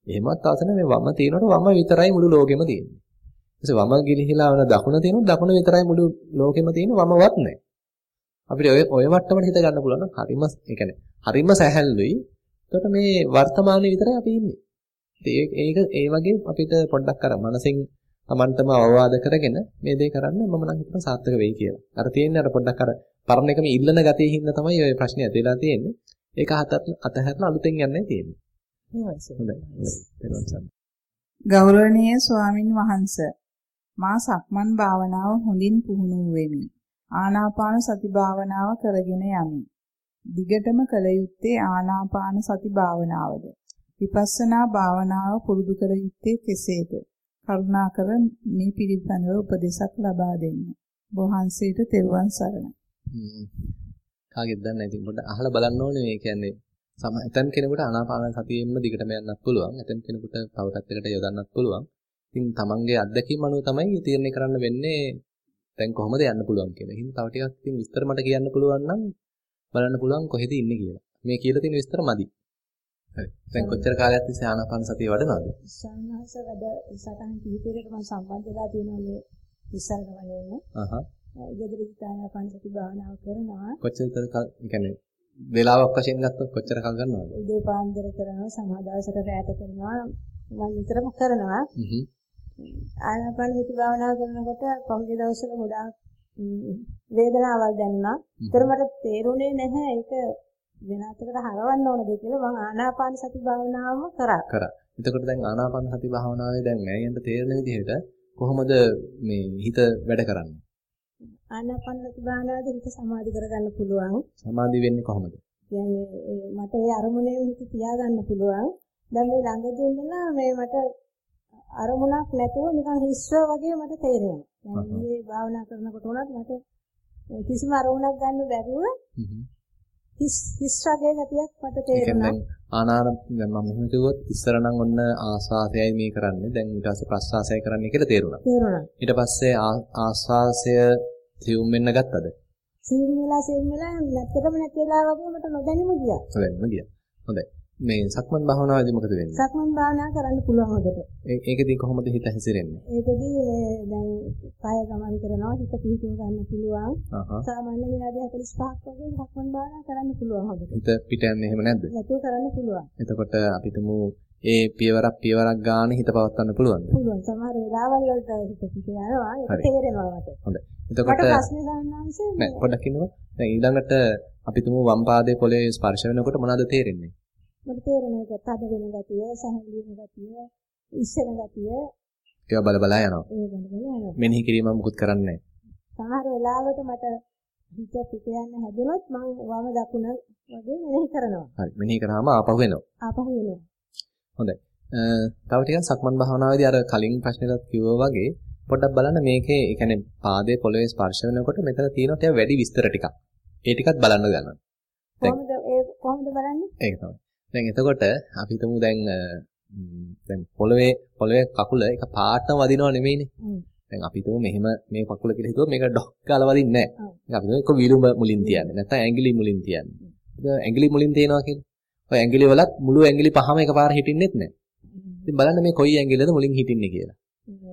එහෙමවත් අවශ්‍ය නැහැ මේ වම තියෙනකොට වම විතරයි මුළු ලෝකෙම තියෙන්නේ. ඊට වම ගිලිහිලා වන දකුණ තියෙනකොට දකුණ විතරයි මුළු ලෝකෙම තියෙන්නේ වමවත් නැහැ. අපිට ඔය ඔය මට්ටමට හිත ගන්න පුළුවන් නම් හරිම ඒ කියන්නේ හරිම සැහැල්ලුයි. එතකොට මේ වර්තමානයේ විතරයි අපි ඉන්නේ. ඒක ඒ වගේ අපිට පොඩ්ඩක් අර මනසින් Tamanටම අවවාද කරගෙන මේ දේ කරන්න මම නම් හිතන සාර්ථක වෙයි කියලා. අර තියෙන්නේ අර පොඩ්ඩක් අර පරණ එකම ඉල්ලන ගතිය හින්දා තමයි ඔය ප්‍රශ්නේ ඇතිලා තියෙන්නේ. ඒක අතහැරලා අලුතෙන් යන්නයි තියෙන්නේ. හොඳයි. ගෞරවනීය ස්වාමින් වහන්සේ මා සක්මන් භාවනාව හොඳින් පුහුණු වෙමි. ආනාපාන සති භාවනාව කරගෙන යමි. දිගටම කළ යුත්තේ ආනාපාන සති භාවනාවද? විපස්සනා භාවනාව පුරුදු කර යුත්තේ කෙසේද? කරුණාකර මේ පිළිබඳව උපදේශක් ලබා දෙන්න. වහන්සේට තෙරුවන් සරණයි. කාගෙද දන්නේ ඉතින් පොඩ්ඩක් අහලා බලන්න ඕනේ මේ කියන්නේ සම ඇතම් කෙනෙකුට ආනාපාන සතියෙන්න දිගටම යන්නත් පුළුවන්. ඇතම් කෙනෙකුට තව පැත්තකට යොදන්නත් පුළුවන්. ඉතින් තමන්ගේ අත්දැකීම් අනුව තමයි තීරණය කරන්න වෙන්නේ දැන් කොහොමද යන්න පුළුවන් කියලා. ඉතින් තව ටිකක් ඉතින් විස්තර මට කියන්න පුළුවන් නම් බලන්න පුළුවන් කොහෙද ඉන්නේ කියලා. මේ කියලා තියෙන විස්තර මදි. හරි. දැන් කොච්චර කාලයක් තිස්සේ ආනාපාන සතිය වඩනවද? සන්නහස වැඩ සටහන් කිහිපයකට මම සම්බන්ධ වෙලා තියෙනවා මේ ඉස්සරහ වලේම. අහහ. ගෙදර සිට ආනාපාන සති භාවනාව කරනවා. කොච්චර කාල කියන්නේ වෙලාවක් වශයෙන් ගත්තොත් කොච්චර කල් ගන්නවද? උදේ පාන්දර කරනවා, සමහර දවසට රැට කරනවා. මම නිතරම කරනවා. හ්ම්. ආනාපාන සති භාවනාව කරනකොට පහුගිය දවස්වල ගොඩාක් වේදනාවක් දැනුණා. ඒතර මට තේරුණේ නැහැ ඒක වෙනතකට හරවන්න ඕනද කියලා මම ආනාපාන සති භාවනාවම කරා. කරා. එතකොට දැන් ආනාපාන සති භාවනාවේ දැන් මෑයන්ට තේරෙන විදිහට කොහොමද මේ හිත වැඩ කරන්නේ? ආනාපාන සති භාවනාවේදී හිත සමාධි කරගන්න පුළුවන්. සමාධි වෙන්නේ කොහොමද? කියන්නේ මට ඒ අරමුණේම හිත තියාගන්න පුළුවන්. දැන් මේ ළඟදී ඉඳලා මේ මට අරමුණක් නැතුව නිකන් හිස්ව වගේ මට තේරෙනවා. දැන් මේ භාවනා කරනකොට උනත් මට කිසිම අරමුණක් ගන්න බැරුව හිස් හිස් වගේ ගතියක් මට තේරෙනවා. ආනාර දැන් මම මෙහෙම කිව්වොත් ඉස්සර නම් ඔන්න ආස්වාසයයි මේ කරන්නේ. දැන් ඊට පස්සේ ප්‍රස්වාසයයි කරන්නේ කියලා තේරුණා. තේරුණා. ඊට පස්සේ ආස්වාසය සියුම් වෙන්න ගත්තද? සියුම් වෙලා සියුම් වෙලා නැත්තරම නැතිලා වගේ මට නොදැනීම ගියා. නොදැනීම ගියා. හොඳයි. මේ සක්මන් භාවනාවේදී මොකද වෙන්නේ? සක්මන් භාවනා කරන්න පුළුවන් හොදට. ඒකදී කොහොමද හිත හැසිරෙන්නේ? ඒකදී මේ දැන් කාය ගමන් කරනවා හිත පිහිටව ගන්න පුළුවන්. සාමාන්‍ය විනාඩි 45ක් වගේ සක්මන් භාවනා කරන්න පුළුවන් හොදට. හිත පිට යන්නේ එහෙම නැද්ද? නැතුව කරන්න පුළුවන්. එතකොට අපිටම ඒ පියවරක් පියවරක් ගානේ හිත පවත්වන්න පුළුවන්ද? පුළුවන්. සමහර වෙලාවල් වලට හිත පිට යනවා. ඒක තේරෙනවා මට. හොඳයි. එතකොට මට ප්‍රශ්නේ ගන්නවන්සේ නෑ පොඩ්ඩක් ඉන්නකෝ. දැන් ඊළඟට අපිටම වම් පාදයේ පොළවේ ස්පර්ශ වෙනකොට මොනවද තේරෙන්නේ? මට තේරෙන එක තද වෙන ගතිය, සැහැල්ලු වෙන ගතිය, ඉස්සෙන ගතිය. ඒවා බල බල යනවා. ඒ බල බල යනවා. මෙනෙහි කිරීම මොකුත් කරන්නේ නැහැ. සමහර වෙලාවට මට හිත පිට යන්න හැදුනොත් මම වම දකුණ වගේ මෙනෙහි කරනවා. හරි. මෙනෙහි කරාම ආපහු වෙනවා. ආපහු වෙනවා. හොඳයි. තව ටිකක් සක්මන් භාවනාවේදී අර කලින් ප්‍රශ්නෙටත් කිව්වා වගේ පොඩ්ඩක් බලන්න මේකේ ඒ කියන්නේ පාදයේ පොළවේ ස්පර්ශ වෙනකොට මෙතන තියෙන ටික වැඩි විස්තර ටිකක්. ඒ ටිකත් බලන්න ගන්නවා. කොහොමද ඒ කොහොමද බලන්නේ? ඒක තමයි. දැන් එතකොට අපි හිතමු දැන් දැන් පොළවේ පොළවේ කකුල එක පාටම වදිනව නෙමෙයිනේ. දැන් අපි හිතමු මෙහෙම මේ කකුල කියලා හිතුවොත් මේක ඩොක් ගාලා වදින්නේ නැහැ. අපි හිතමු එක විලුඹ මුලින් තියන්නේ. නැත්නම් ඇඟිලි මුලින් තියන්නේ. ඇඟිලි මුලින් තියනවා කියලා. ඔය ඇඟිලි වලත් මුළු ඇඟිලි පහම එකපාර හිටින්නෙත් නැහැ. ඉතින් බලන්න මේ කොයි ඇඟිල්ලද මුලින් හිටින්නේ කියලා.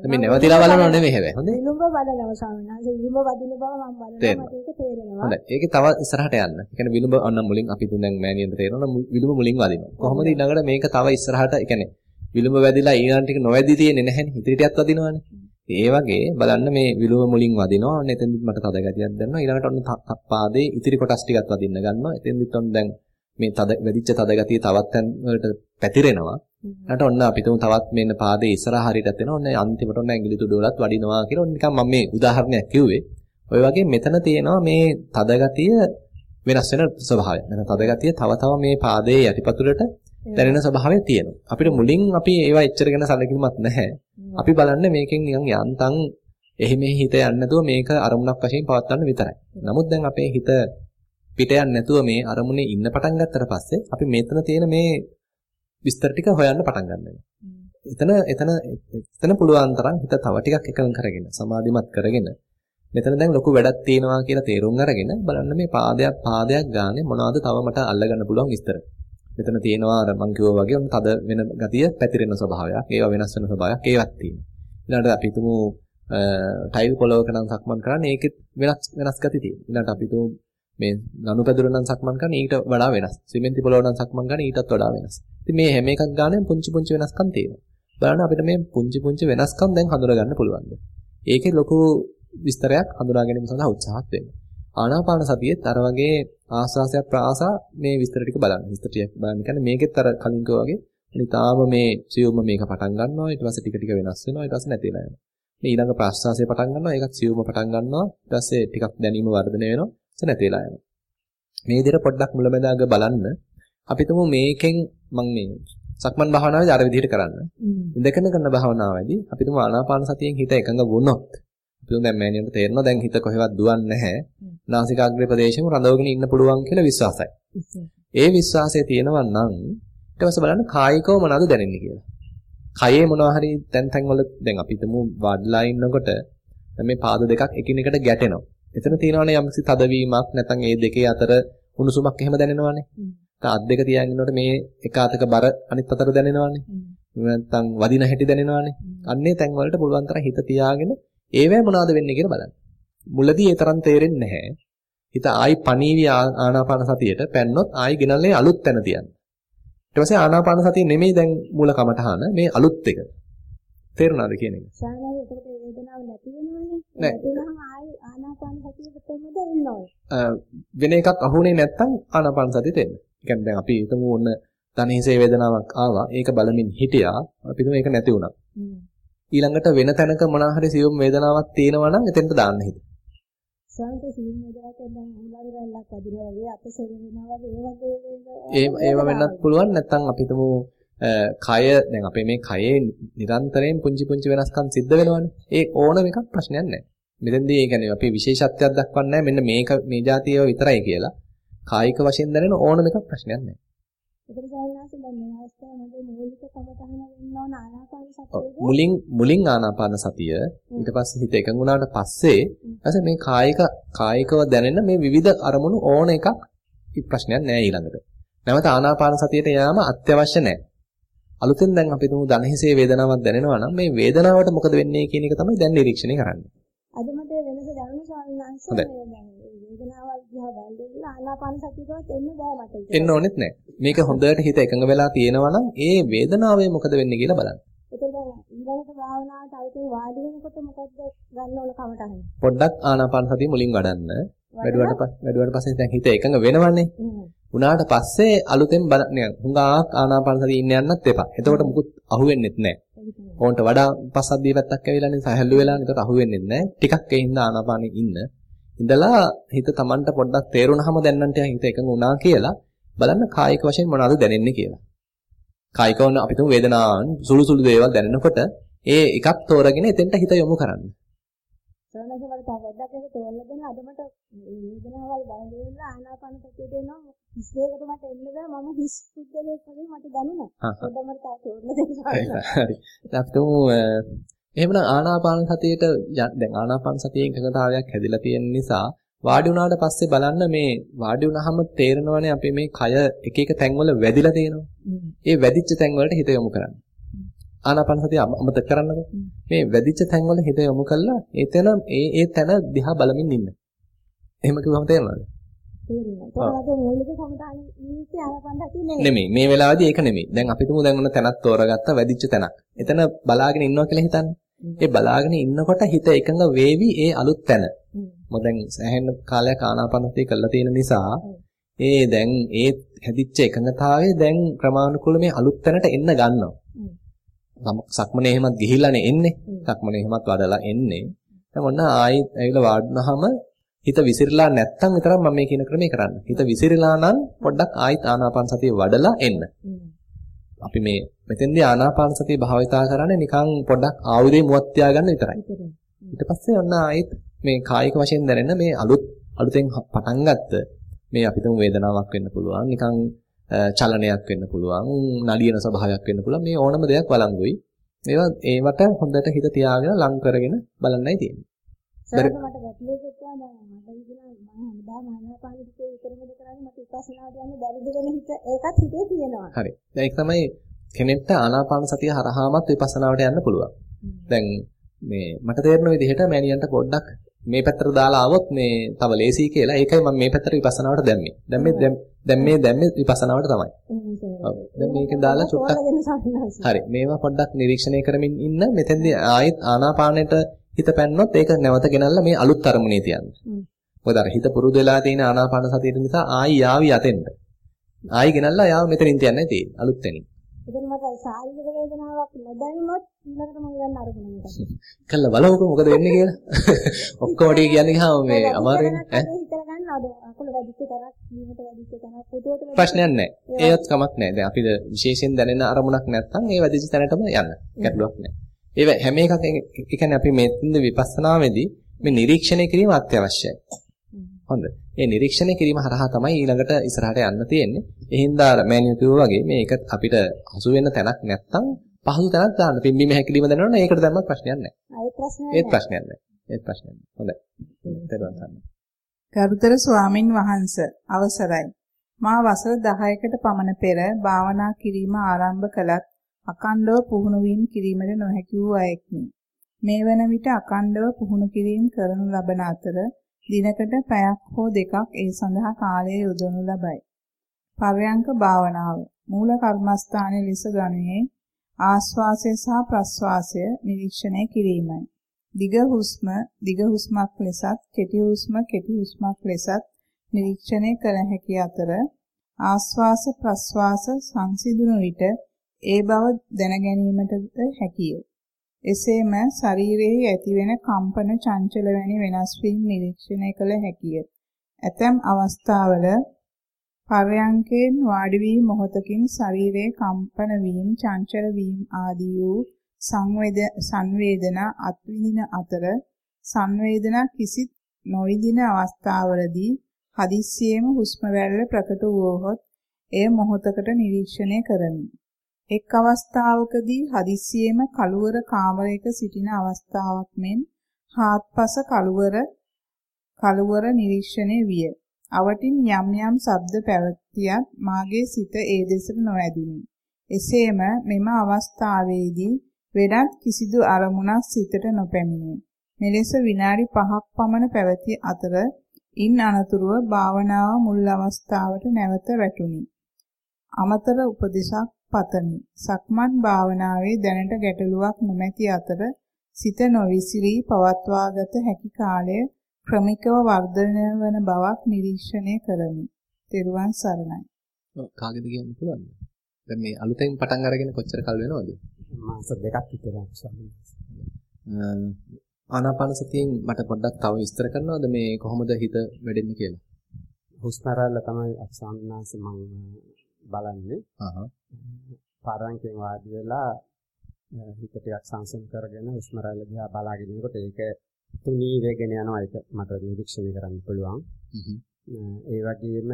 මේ නැවතිලා බලනව නෙමෙයි හැබැයි. හොඳේ. විලුඹ බලනවා ස්වාමීන් වහන්සේ. විලුඹ වදින බව මම බලනවා. මට ඒක තේරෙනවා. හොඳයි. ඒකේ තව ඉස්සරහට යන්න. ඒ කියන්නේ විලුඹ අන්න මුලින් අපි තුන් දැන් මෑනියන්ට තේරෙනවා විලුඹ මුලින් වදිනවා. කොහොමද ඊළඟට මේක තව ඉස්සරහට ඒ කියන්නේ විලුඹ වැදිලා ඊළඟ ටික නොවැදි තියෙන්නේ නැහැනේ. ඉතිරිටියක් වදිනවනේ. ඒ වගේ බලන්න මේ විලුඹ මුලින් වදිනවා. ඔන්න එතෙන්දිත් මට තද ගතියක් දැනෙනවා. ඊළඟට ඔන්න පාදේ ඉතිරි කොටස් ටිකත් වදින්න ගන්නවා. එතෙන්දිත් ඔන්න දැන් මේ තද වැඩිච්ච තද ගතිය තවත් තැන් වලට පැතිරෙනවා. ඊට ඔන්න අපි තුමු තවත් මෙන්න පාදේ ඉස්සරහ හරියටත් එනවා. ඔන්න අන්තිමට ඔන්න ඇඟිලි තුඩු වලත් වඩිනවා කියලා ඔන්න නිකන් මම මේ උදාහරණයක් කිව්වේ. ඔය වගේ මෙතන තියෙනවා මේ තද ගතිය වෙනස් වෙන ස්වභාවය. නැත්නම් තද ගතිය තව තව මේ පාදයේ යටිපතුලට දැනෙන ස්වභාවය තියෙනවා. අපිට මුලින් අපි ඒවා එච්චර ගැන සැලකිලිමත් නැහැ. අපි බලන්නේ මේකෙන් නිකන් යන්තම් එහි මෙහි හිත යන්නේ නැතුව මේක අරමුණක් වශයෙන් පවත්වන්න විතරයි. නමුත් දැන් අපේ හිත පිට යන්නේ නැතුව මේ අරමුණේ ඉන්න පටන් ගත්තට පස්සේ අපි මෙතන තියෙන මේ විස්තර ටික හොයන්න පටන් ගන්නවා. එතන එතන එතන පුළුවන් තරම් හිත තව ටිකක් එකඟ කරගෙන සමාධිමත් කරගෙන මෙතන දැන් ලොකු වැඩක් තියෙනවා කියලා තේරුම් අරගෙන බලන්න මේ පාදයක් පාදයක් ගානේ මොනවද තව මට අල්ලගන්න පුළුවන් විස්තර. මෙතන තියෙනවා අර මං කිව්වා වගේ ඔන්න තද වෙන ගතිය පැතිරෙන ස්වභාවයක්. ඒවා වෙනස් වෙන ස්වභාවයක් ඒවත් තියෙනවා. ඊළඟට අපි හිතමු ටයිල් පොලවක නම් සක්මන් කරන්නේ ඒකෙත් වෙනස් වෙනස් ගති තියෙනවා. ඊළඟට අපි හිතමු මේ නනුපැදුර නම් සක්මන් කරන්නේ ඊට වඩා වෙනස්. සිමෙන්ති පොලව නම් සක්මන් කරන්නේ ඊටත් වඩා වෙනස්. ඉතින් මේ හැම එකක් ගානේ පුංචි පුංචි වෙනස්කම් තියෙනවා. බලන්න අපිට මේ පුංචි පුංචි වෙනස්කම් දැන් හඳුනා ගන්න පුළුවන්ද? ඒකේ ලොකු විස්තරයක් හඳුනා ගැනීම සඳහා උත්සාහත් වෙන්න. ආනාපාන සතියෙත් අර වගේ ආස්වාසයක් ප්‍රාසා මේ විස්තර ටික බලන්න. විස්තර ටික බලන්න කියන්නේ මේකෙත් අර කලින් වගේ නිතාම මේ සියුම්ම මේක පටන් ගන්නවා ඊට පස්සේ ටික ටික වෙනස් වෙනවා ඊට පස්සේ නැතිලා යනවා. මේ ඊළඟ ප්‍රාශ්වාසය පටන් ගන්නවා ඒකත් සියුම්ම පටන් ගන්නවා ඊට පස්සේ ටිකක් දැනීම වර්ධනය වෙනවා ඊට නැතිලා යනවා. මේ විදිහට පොඩ්ඩක් මුලැමැදාග බලන්න අපි තුමු මේකෙන් මම මේ සක්මන් භාවනාවේදී අර විදිහට කරන්න. ඉඳගෙන කරන භාවනාවේදී අපි තුමු ආනාපාන සතියෙන් හිත එකඟ වුණොත් අපි තුමු දැන් මෑනියන්ට තේරෙනවා දැන් හිත කොහෙවත් දුවන්නේ නැහැ. නාසිකාග්‍රේ ප්‍රදේශෙම රඳවගෙන ඉන්න පුළුවන් කියලා විශ්වාසයි. ඒ විශ්වාසය තියෙනවා නම් ඊට පස්සේ බලන්න කායිකව මොනවද දැනෙන්නේ කියලා. කයේ මොනවා හරි තැන් තැන් වල දැන් අපි හිතමු වඩලා ඉන්නකොට මේ පාද දෙකක් එකිනෙකට ගැටෙනවා. එතන තියෙනවනේ යම්කිසි තදවීමක් නැත්නම් ඒ දෙකේ අතර උණුසුමක් එහෙම දැනෙනවනේ. අත් දෙක තියාගෙන ඉන්නකොට මේ එක අතක බර අනිත් අතට දැනෙනවනේ. නැත්නම් වදින හැටි දැනෙනවනේ. අන්නේ තැන් වලට පුළුවන් තරම් හිත තියාගෙන ඒවැ මොනවද වෙන්නේ කියලා බලන්න. මුලදී ඒ තරම් තේරෙන්නේ නැහැ. හිත ආයි පණීවි ආනාපාන සතියට පැන්නොත් ආයි ගෙනල්ලේ අලුත් තැන තියන්න. ඊට පස්සේ ආනාපාන සතිය නෙමෙයි දැන් මූල කමටහන මේ අලුත් එක. තේරුණාද කියන එක? සාමාන්‍යයෙන් එතකොට වේදනාව නැති වෙනවනේ. නැති වුණාම ආයි ආනාපාන සතියකටමද එන්න ඕනේ. වෙන එකක් අහුනේ නැත්තම් ආනාපාන සතියට එන්න. කියන්නේ දැන් අපි හිතමු ඔන්න ධනහිසේ වේදනාවක් ආවා. ඒක බලමින් හිටියා. අපි හිතමු ඒක නැති වුණා. ඊළඟට වෙන තැනක මොනවා හරි සියුම් වේදනාවක් තියෙනවා නම් එතෙන්ට දාන්න හිත. සාන්ත සිහින් වේදනාවක් දැන් උලංග රැල්ලක් වදිනවා වගේ අත සෙරෙනවා වගේ ඒ වගේ ඒව වෙන්නත් පුළුවන් නැත්නම් අපි හිතමු කය දැන් අපේ මේ කයේ නිරන්තරයෙන් පුංචි පුංචි වෙනස්කම් සිද්ධ වෙනවනේ. ඒ ඕනම එකක් ප්‍රශ්නයක් නැහැ. මෙතෙන්දී ඒ කියන්නේ අපි විශේෂත්වයක් දක්වන්නේ මෙන්න මේක මේ જાතියව විතරයි කියලා. කායික වශයෙන් දැනෙන ඕනම එකක් ප්‍රශ්නයක් නැහැ. ඒකට සාරනාස දැන් මේ අවස්ථාවේ මගේ මූලික කමතහන වෙන්න ඕන ආනාපාන සතියද මුලින් මුලින් ආනාපාන සතිය ඊට පස්සේ හිත එකඟ වුණාට පස්සේ ඊපස්සේ මේ කායික කායිකව දැනෙන මේ විවිධ අරමුණු ඕන එකක් ප්‍රශ්නයක් නැහැ ඊළඟට. නැවත ආනාපාන සතියට යාම අත්‍යවශ්‍ය නැහැ. අලුතෙන් දැන් අපි තුමු ධනහිසේ වේදනාවක් දැනෙනවා නම් මේ වේදනාවට මොකද වෙන්නේ කියන එක තමයි දැන් නිරීක්ෂණය කරන්නේ. අද මට වෙනස දැනුණ ස්වාමීන් වහන්සේ දිහා බලලා ආනාපාන සතියකවත් එන්න බෑ මට. එන්න ඕනෙත් නැහැ. මේක හොඳට හිත එකඟ වෙලා තියෙනවා නම් ඒ වේදනාවේ මොකද වෙන්නේ කියලා බලන්න. එතකොට ඊළඟට භාවනාවට අලුතෙන් වාඩි වෙනකොට මොකද්ද ගන්න ඕන කමටහන? පොඩ්ඩක් ආනාපාන සතිය මුලින් වඩන්න. වැඩුවට වැඩුවට පස්සේ දැන් හිත එකඟ වෙනවනේ. උනාට පස්සේ අලුතෙන් බලන්න හුඟාක් ආනාපාන සතිය ඉන්න යන්නත් එපා. එතකොට මුකුත් අහුවෙන්නෙත් නැහැ. ඕන්ට වඩා පස්සද්ධිය පැත්තක් ඇවිල්ලානේ සහැල්ලු වෙලා එතකොට අහුවෙන්නෙත් නැහැ. ටිකක් ඒ හින්දා ආනාපානෙ ඉන්න. ඉඳලා හිත Tamanට පොඩ්ඩක් තේරුණාම දැන්නන්ට හිත එකඟ වුණා කියලා බලන්න කායික වශයෙන් මොනවද දැනෙන්නේ කියලා. කායිකව අපි තුමු වේදනාවන් සුළු සුළු දේවල් දැනෙනකොට ඒ එකක් තෝරගෙන එතෙන්ට හිත යොමු කරන්න. සරණස වල තව පොඩ්ඩක් එක තෝරලා දෙන්න අද මට වේදනාවල් බලලා ආනාපාන සතියට එනවා දෙයකට මට එන්න බෑ මම හිස් පුද්ගලයෙක් වගේ මට දැනුණා. පොඩ්ඩක් මට තව තෝරලා දෙන්න. හරි. අපිටම එහෙමනම් ආනාපාන සතියේට දැන් ආනාපාන සතියේ එකඟතාවයක් හැදිලා තියෙන නිසා වාඩි වුණාට පස්සේ බලන්න මේ වාඩි වුණාම තේරෙනවනේ අපි මේ කය එක එක තැන්වල වැදිලා තියෙනවා. ඒ වැදිච්ච තැන්වලට හිත යොමු කරන්න. ආනාපාන සතිය අමතක කරන්නකො. මේ වැදිච්ච තැන්වල හිත යොමු කළා එතන ඒ ඒ තැන දිහා බලමින් ඉන්න. එහෙම කිව්වම තේරෙනවද? නෙමෙයි මේ වෙලාවේදී ඒක නෙමෙයි. දැන් අපි තුමු දැන් ඔන්න තැනක් තෝරගත්තා වැදිච්ච තැනක්. එතන බලාගෙන ඉන්නවා කියලා හිතන්න. ඒ බලාගෙන ඉන්නකොට හිත එකඟ වේවි ඒ අලුත් තැන. මොකද දැන් සෑහෙන කාලයක් ආනාපානසතිය කරලා තියෙන නිසා ඒ දැන් ඒ හැදිච්ච එකඟතාවය දැන් ක්‍රමානුකූල මේ අලුත් තැනට එන්න ගන්නවා. සක්මනේ එහෙමත් ගිහිල්ලානේ එන්නේ. සක්මනේ එහෙමත් වඩලා එන්නේ. දැන් ඔන්න ආයෙත් ඇවිල්ලා වාඩිනහම හිත විසිරලා නැත්තම් විතරක් මම මේ කියන ක්‍රමේ කරන්න. හිත විසිරලා නම් පොඩ්ඩක් ආයෙත් ආනාපාන සතිය වඩලා එන්න. අපි මේ මෙතෙන්දී ආනාපාන සතිය භාවිතා කරන්නේ නිකන් පොඩ්ඩක් ආයුධේ මුවත් තියාගන්න විතරයි. ඊට පස්සේ ඔන්න ආයෙත් මේ කායික වශයෙන් දැනෙන මේ අලුත් අලුතෙන් පටන් ගත්ත මේ අපිටම වේදනාවක් වෙන්න පුළුවන් නිකන් චලනයක් වෙන්න පුළුවන් නලියන ස්වභාවයක් වෙන්න පුළුවන් මේ ඕනම දෙයක් වළංගුයි ඒවා ඒවට හොඳට හිත තියාගෙන ලං කරගෙන බලන්නයි තියෙන්නේ. සර් මට ගැටලුවක් එක්කවා දැන් මට හැමදාම ආනාපානෙට විතරමද කරන්නේ මට විපස්සනාට යන්න බැරිද කියන හිත ඒකත් හිතේ තියෙනවා. හරි. දැන් තමයි කෙනෙක්ට ආනාපාන සතිය හරහාමත් විපස්සනාවට යන්න පුළුවන්. දැන් මේ මට තේරෙන විදිහට මෑනියන්ට පොඩ්ඩක් මේ පැත්තට දාලා ආවොත් මේ තව ලේසි කියලා. ඒකයි මම මේ පැත්තට විපස්සනාවට දැම්මේ. දැන් මේ දැන් මේ දැම්මේ විපස්සනාවට තමයි. ඔව්. දැන් මේකෙන් දාලා චුට්ටක් හරි. මේවා පොඩ්ඩක් නිරීක්ෂණය කරමින් ඉන්න. මෙතෙන්දී ආයෙත් ආනාපානෙට හිත පැන්නොත් ඒක නැවත ගෙනල්ලා මේ අලුත් අරමුණේ තියන්න. මොකද අර හිත පුරුදු වෙලා තියෙන ආනාපාන සතියේ නිසා ආයි යාවි යතෙන්ට. ආයි ගෙනල්ලා යාව මෙතනින් තියන්නයි තියෙන්නේ. අලුත් තැනින්. එතන මට ශාරීරික වේදනාවක් නොදැනුනොත් ඊළඟට මම ගන්න අරමුණ මොකක්ද? කළා බලමුකෝ මොකද වෙන්නේ කියලා. ඔක්කොම ටික කියන්නේ ගහම මේ අමාරු වෙන්නේ ඈ. හිතලා ගන්නවද? අකුල වැඩිච්ච තරක්, බීමට වැඩිච්ච තරක්, පුටුවට ප්‍රශ්නයක් නැහැ. ඒවත් කමක් නැහැ. දැන් අපිට විශේෂයෙන් දැනෙන අරමුණක් නැත්නම් ඒ වැඩිච්ච තැනටම යන්න. ගැටලුවක් නැහැ. ඒ හැම එකක් ඒ කියන්නේ අපි මෙතෙන්ද විපස්සනාවේදී මේ නිරීක්ෂණය කිරීම අත්‍යවශ්‍යයි. හොඳ. ඒ නිරීක්ෂණය කිරීම හරහා තමයි ඊළඟට ඉස්සරහට යන්න තියෙන්නේ. ඒ හින්දා මෑනියු කිව්වා වගේ මේක අපිට හසු වෙන තැනක් නැත්තම් පහසු තැනක් දාන්න. පිම්බීම හැකිලිම දැනනවනේ ඒකට දැම්මත් ප්‍රශ්නයක් නැහැ. ආයෙත් ප්‍රශ්නයක් ඒත් ප්‍රශ්නයක් නැහැ. ඒත් ප්‍රශ්නයක් නැහැ. හොඳයි. තේරුම් ගන්න. ගරුතර ස්වාමින් වහන්සේ අවසරයි. මා වසර 10කට පමණ පෙර භාවනා කිරීම ආරම්භ කළත් අකණ්ඩව පුහුණු වීම කිරීමට නොහැකි වූ අයෙක්මි. මේ වන විට අකණ්ඩව පුහුණු කිරීම කරනු ලබන අතර දිනකට පැයක් හෝ දෙකක් ඒ සඳහා කාලය යොදවනු ලබයි. පර්යංක භාවනාව මූල කර්මස්ථානයේ ලෙස ගනුයේ ආස්වාසය සහ ප්‍රස්වාසය නිරීක්ෂණය කිරීමයි. දිග හුස්ම දිග හුස්මක් ලෙසත් කෙටි හුස්ම කෙටි හුස්මක් ලෙසත් නිරීක්ෂණය කළ හැකි අතර ආස්වාස ප්‍රස්වාස සංසිඳුණු විට ඒ බව දැන ගැනීමටද හැකිය. එසේම ශරීරයේ ඇතිවෙන කම්පන චංචල වැනි වෙනස් වීම් නිරීක්ෂණය කළ හැකිය. ඇතැම් අවස්ථාවල පර්යංකයෙන් වාඩි වී මොහොතකින් ශරීරයේ කම්පන වීම චංචල වීම ආදී වූ සංවේද සංවේදනා අත්විඳින අතර සංවේදනා කිසිත් නොවිඳින අවස්ථාවලදී හදිස්සියෙම හුස්ම රැල්ල ප්‍රකට වුවහොත් එය මොහොතකට නිරීක්ෂණය කරමි. එක් අවස්ථාවකදී හදිස්සියෙම කළුවර කාමරයක සිටින අවස්ථාවක් මෙන් හාත්පස කළුවර කළුවර නිරීක්ෂණය විය. අවටින් යම් යම් ශබ්ද පැවතියත් මාගේ සිත ඒ දෙසට නොඇදුනි. එසේම මෙම අවස්ථාවේදී වෙනත් කිසිදු අරමුණක් සිතට නොපැමිණේ. මෙලෙස විනාඩි 5ක් පමණ පැවති අතර ඉන් අනතුරුව භාවනාව මුල් අවස්ථාවට නැවත වැටුණි. අමතර උපදේශක් පතමි. සක්මන් භාවනාවේ දැනට ගැටලුවක් නොමැති අතර සිත නොවිසිරී පවත්වාගත හැකි කාලය ක්‍රමිකව වර්ධනය වන බවක් නිරීක්ෂණය කරමි. තෙරුවන් සරණයි. කාගෙද කියන්න පුළුවන්ද? දැන් මේ අලුතෙන් පටන් අරගෙන කොච්චර කල් වෙනවද? මාස දෙකක් විතර ආනාපාන සතියෙන් මට පොඩ්ඩක් තව විස්තර කරනවද මේ කොහොමද හිත වැඩෙන්නේ කියලා? හුස්ම රැල්ල තමයි අක්ෂාන්නාස මම බලන්නේ. පාරංකෙන් වාඩි වෙලා හිත ටිකක් සංසම් කරගෙන හුස්ම රැල්ල දිහා බලාගෙන ඉනකොට ඒක තුනී වෙගෙන යනවා ඒක මට නිරීක්ෂණය කරන්න පුළුවන්. ඒ වගේම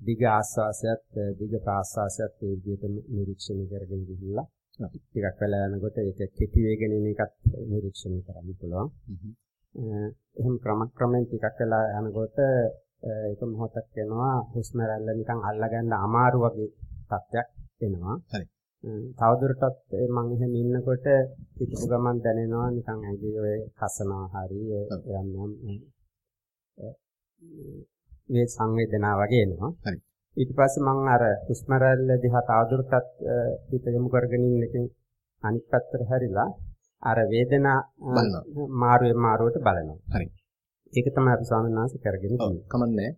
දිග ආස්වාසයත් දිග ප්‍රාස්වාසයත් ඒ විදිහටම නිරීක්ෂණය කරගෙන ගිහිල්ලා ටිකක් වෙලා යනකොට ඒක කෙටි වෙගෙන එන එකත් නිරීක්ෂණය කරන්න පුළුවන්. එහෙම ක්‍රම ක්‍රමෙන් ටිකක් වෙලා යනකොට ඒක මොහොතක් වෙනවා හුස්ම රැල්ල නිකන් අල්ලගන්න අමාරු වගේ තත්යක් එනවා. හරි. තවදුරටත් මම එහෙම ඉන්නකොට පිටු ගමන් දැනෙනවා නිකන් ඇඟේ ඔය කසනවා හරි යම් යම් මේ සංවේදනා වගේ එනවා. හරි. ඊට පස්සේ මම අර හුස්ම රැල්ල දිහා තවදුරටත් හිත යොමු කරගෙන ඉන්න එකෙන් අනිත් පැත්තට හැරිලා අර වේදනා මාරුවේ මාරුවට බලනවා. හරි. ඒක තමයි අපි ස්වාමීන් වහන්සේ කරගෙන තියෙන්නේ. කමන්නේ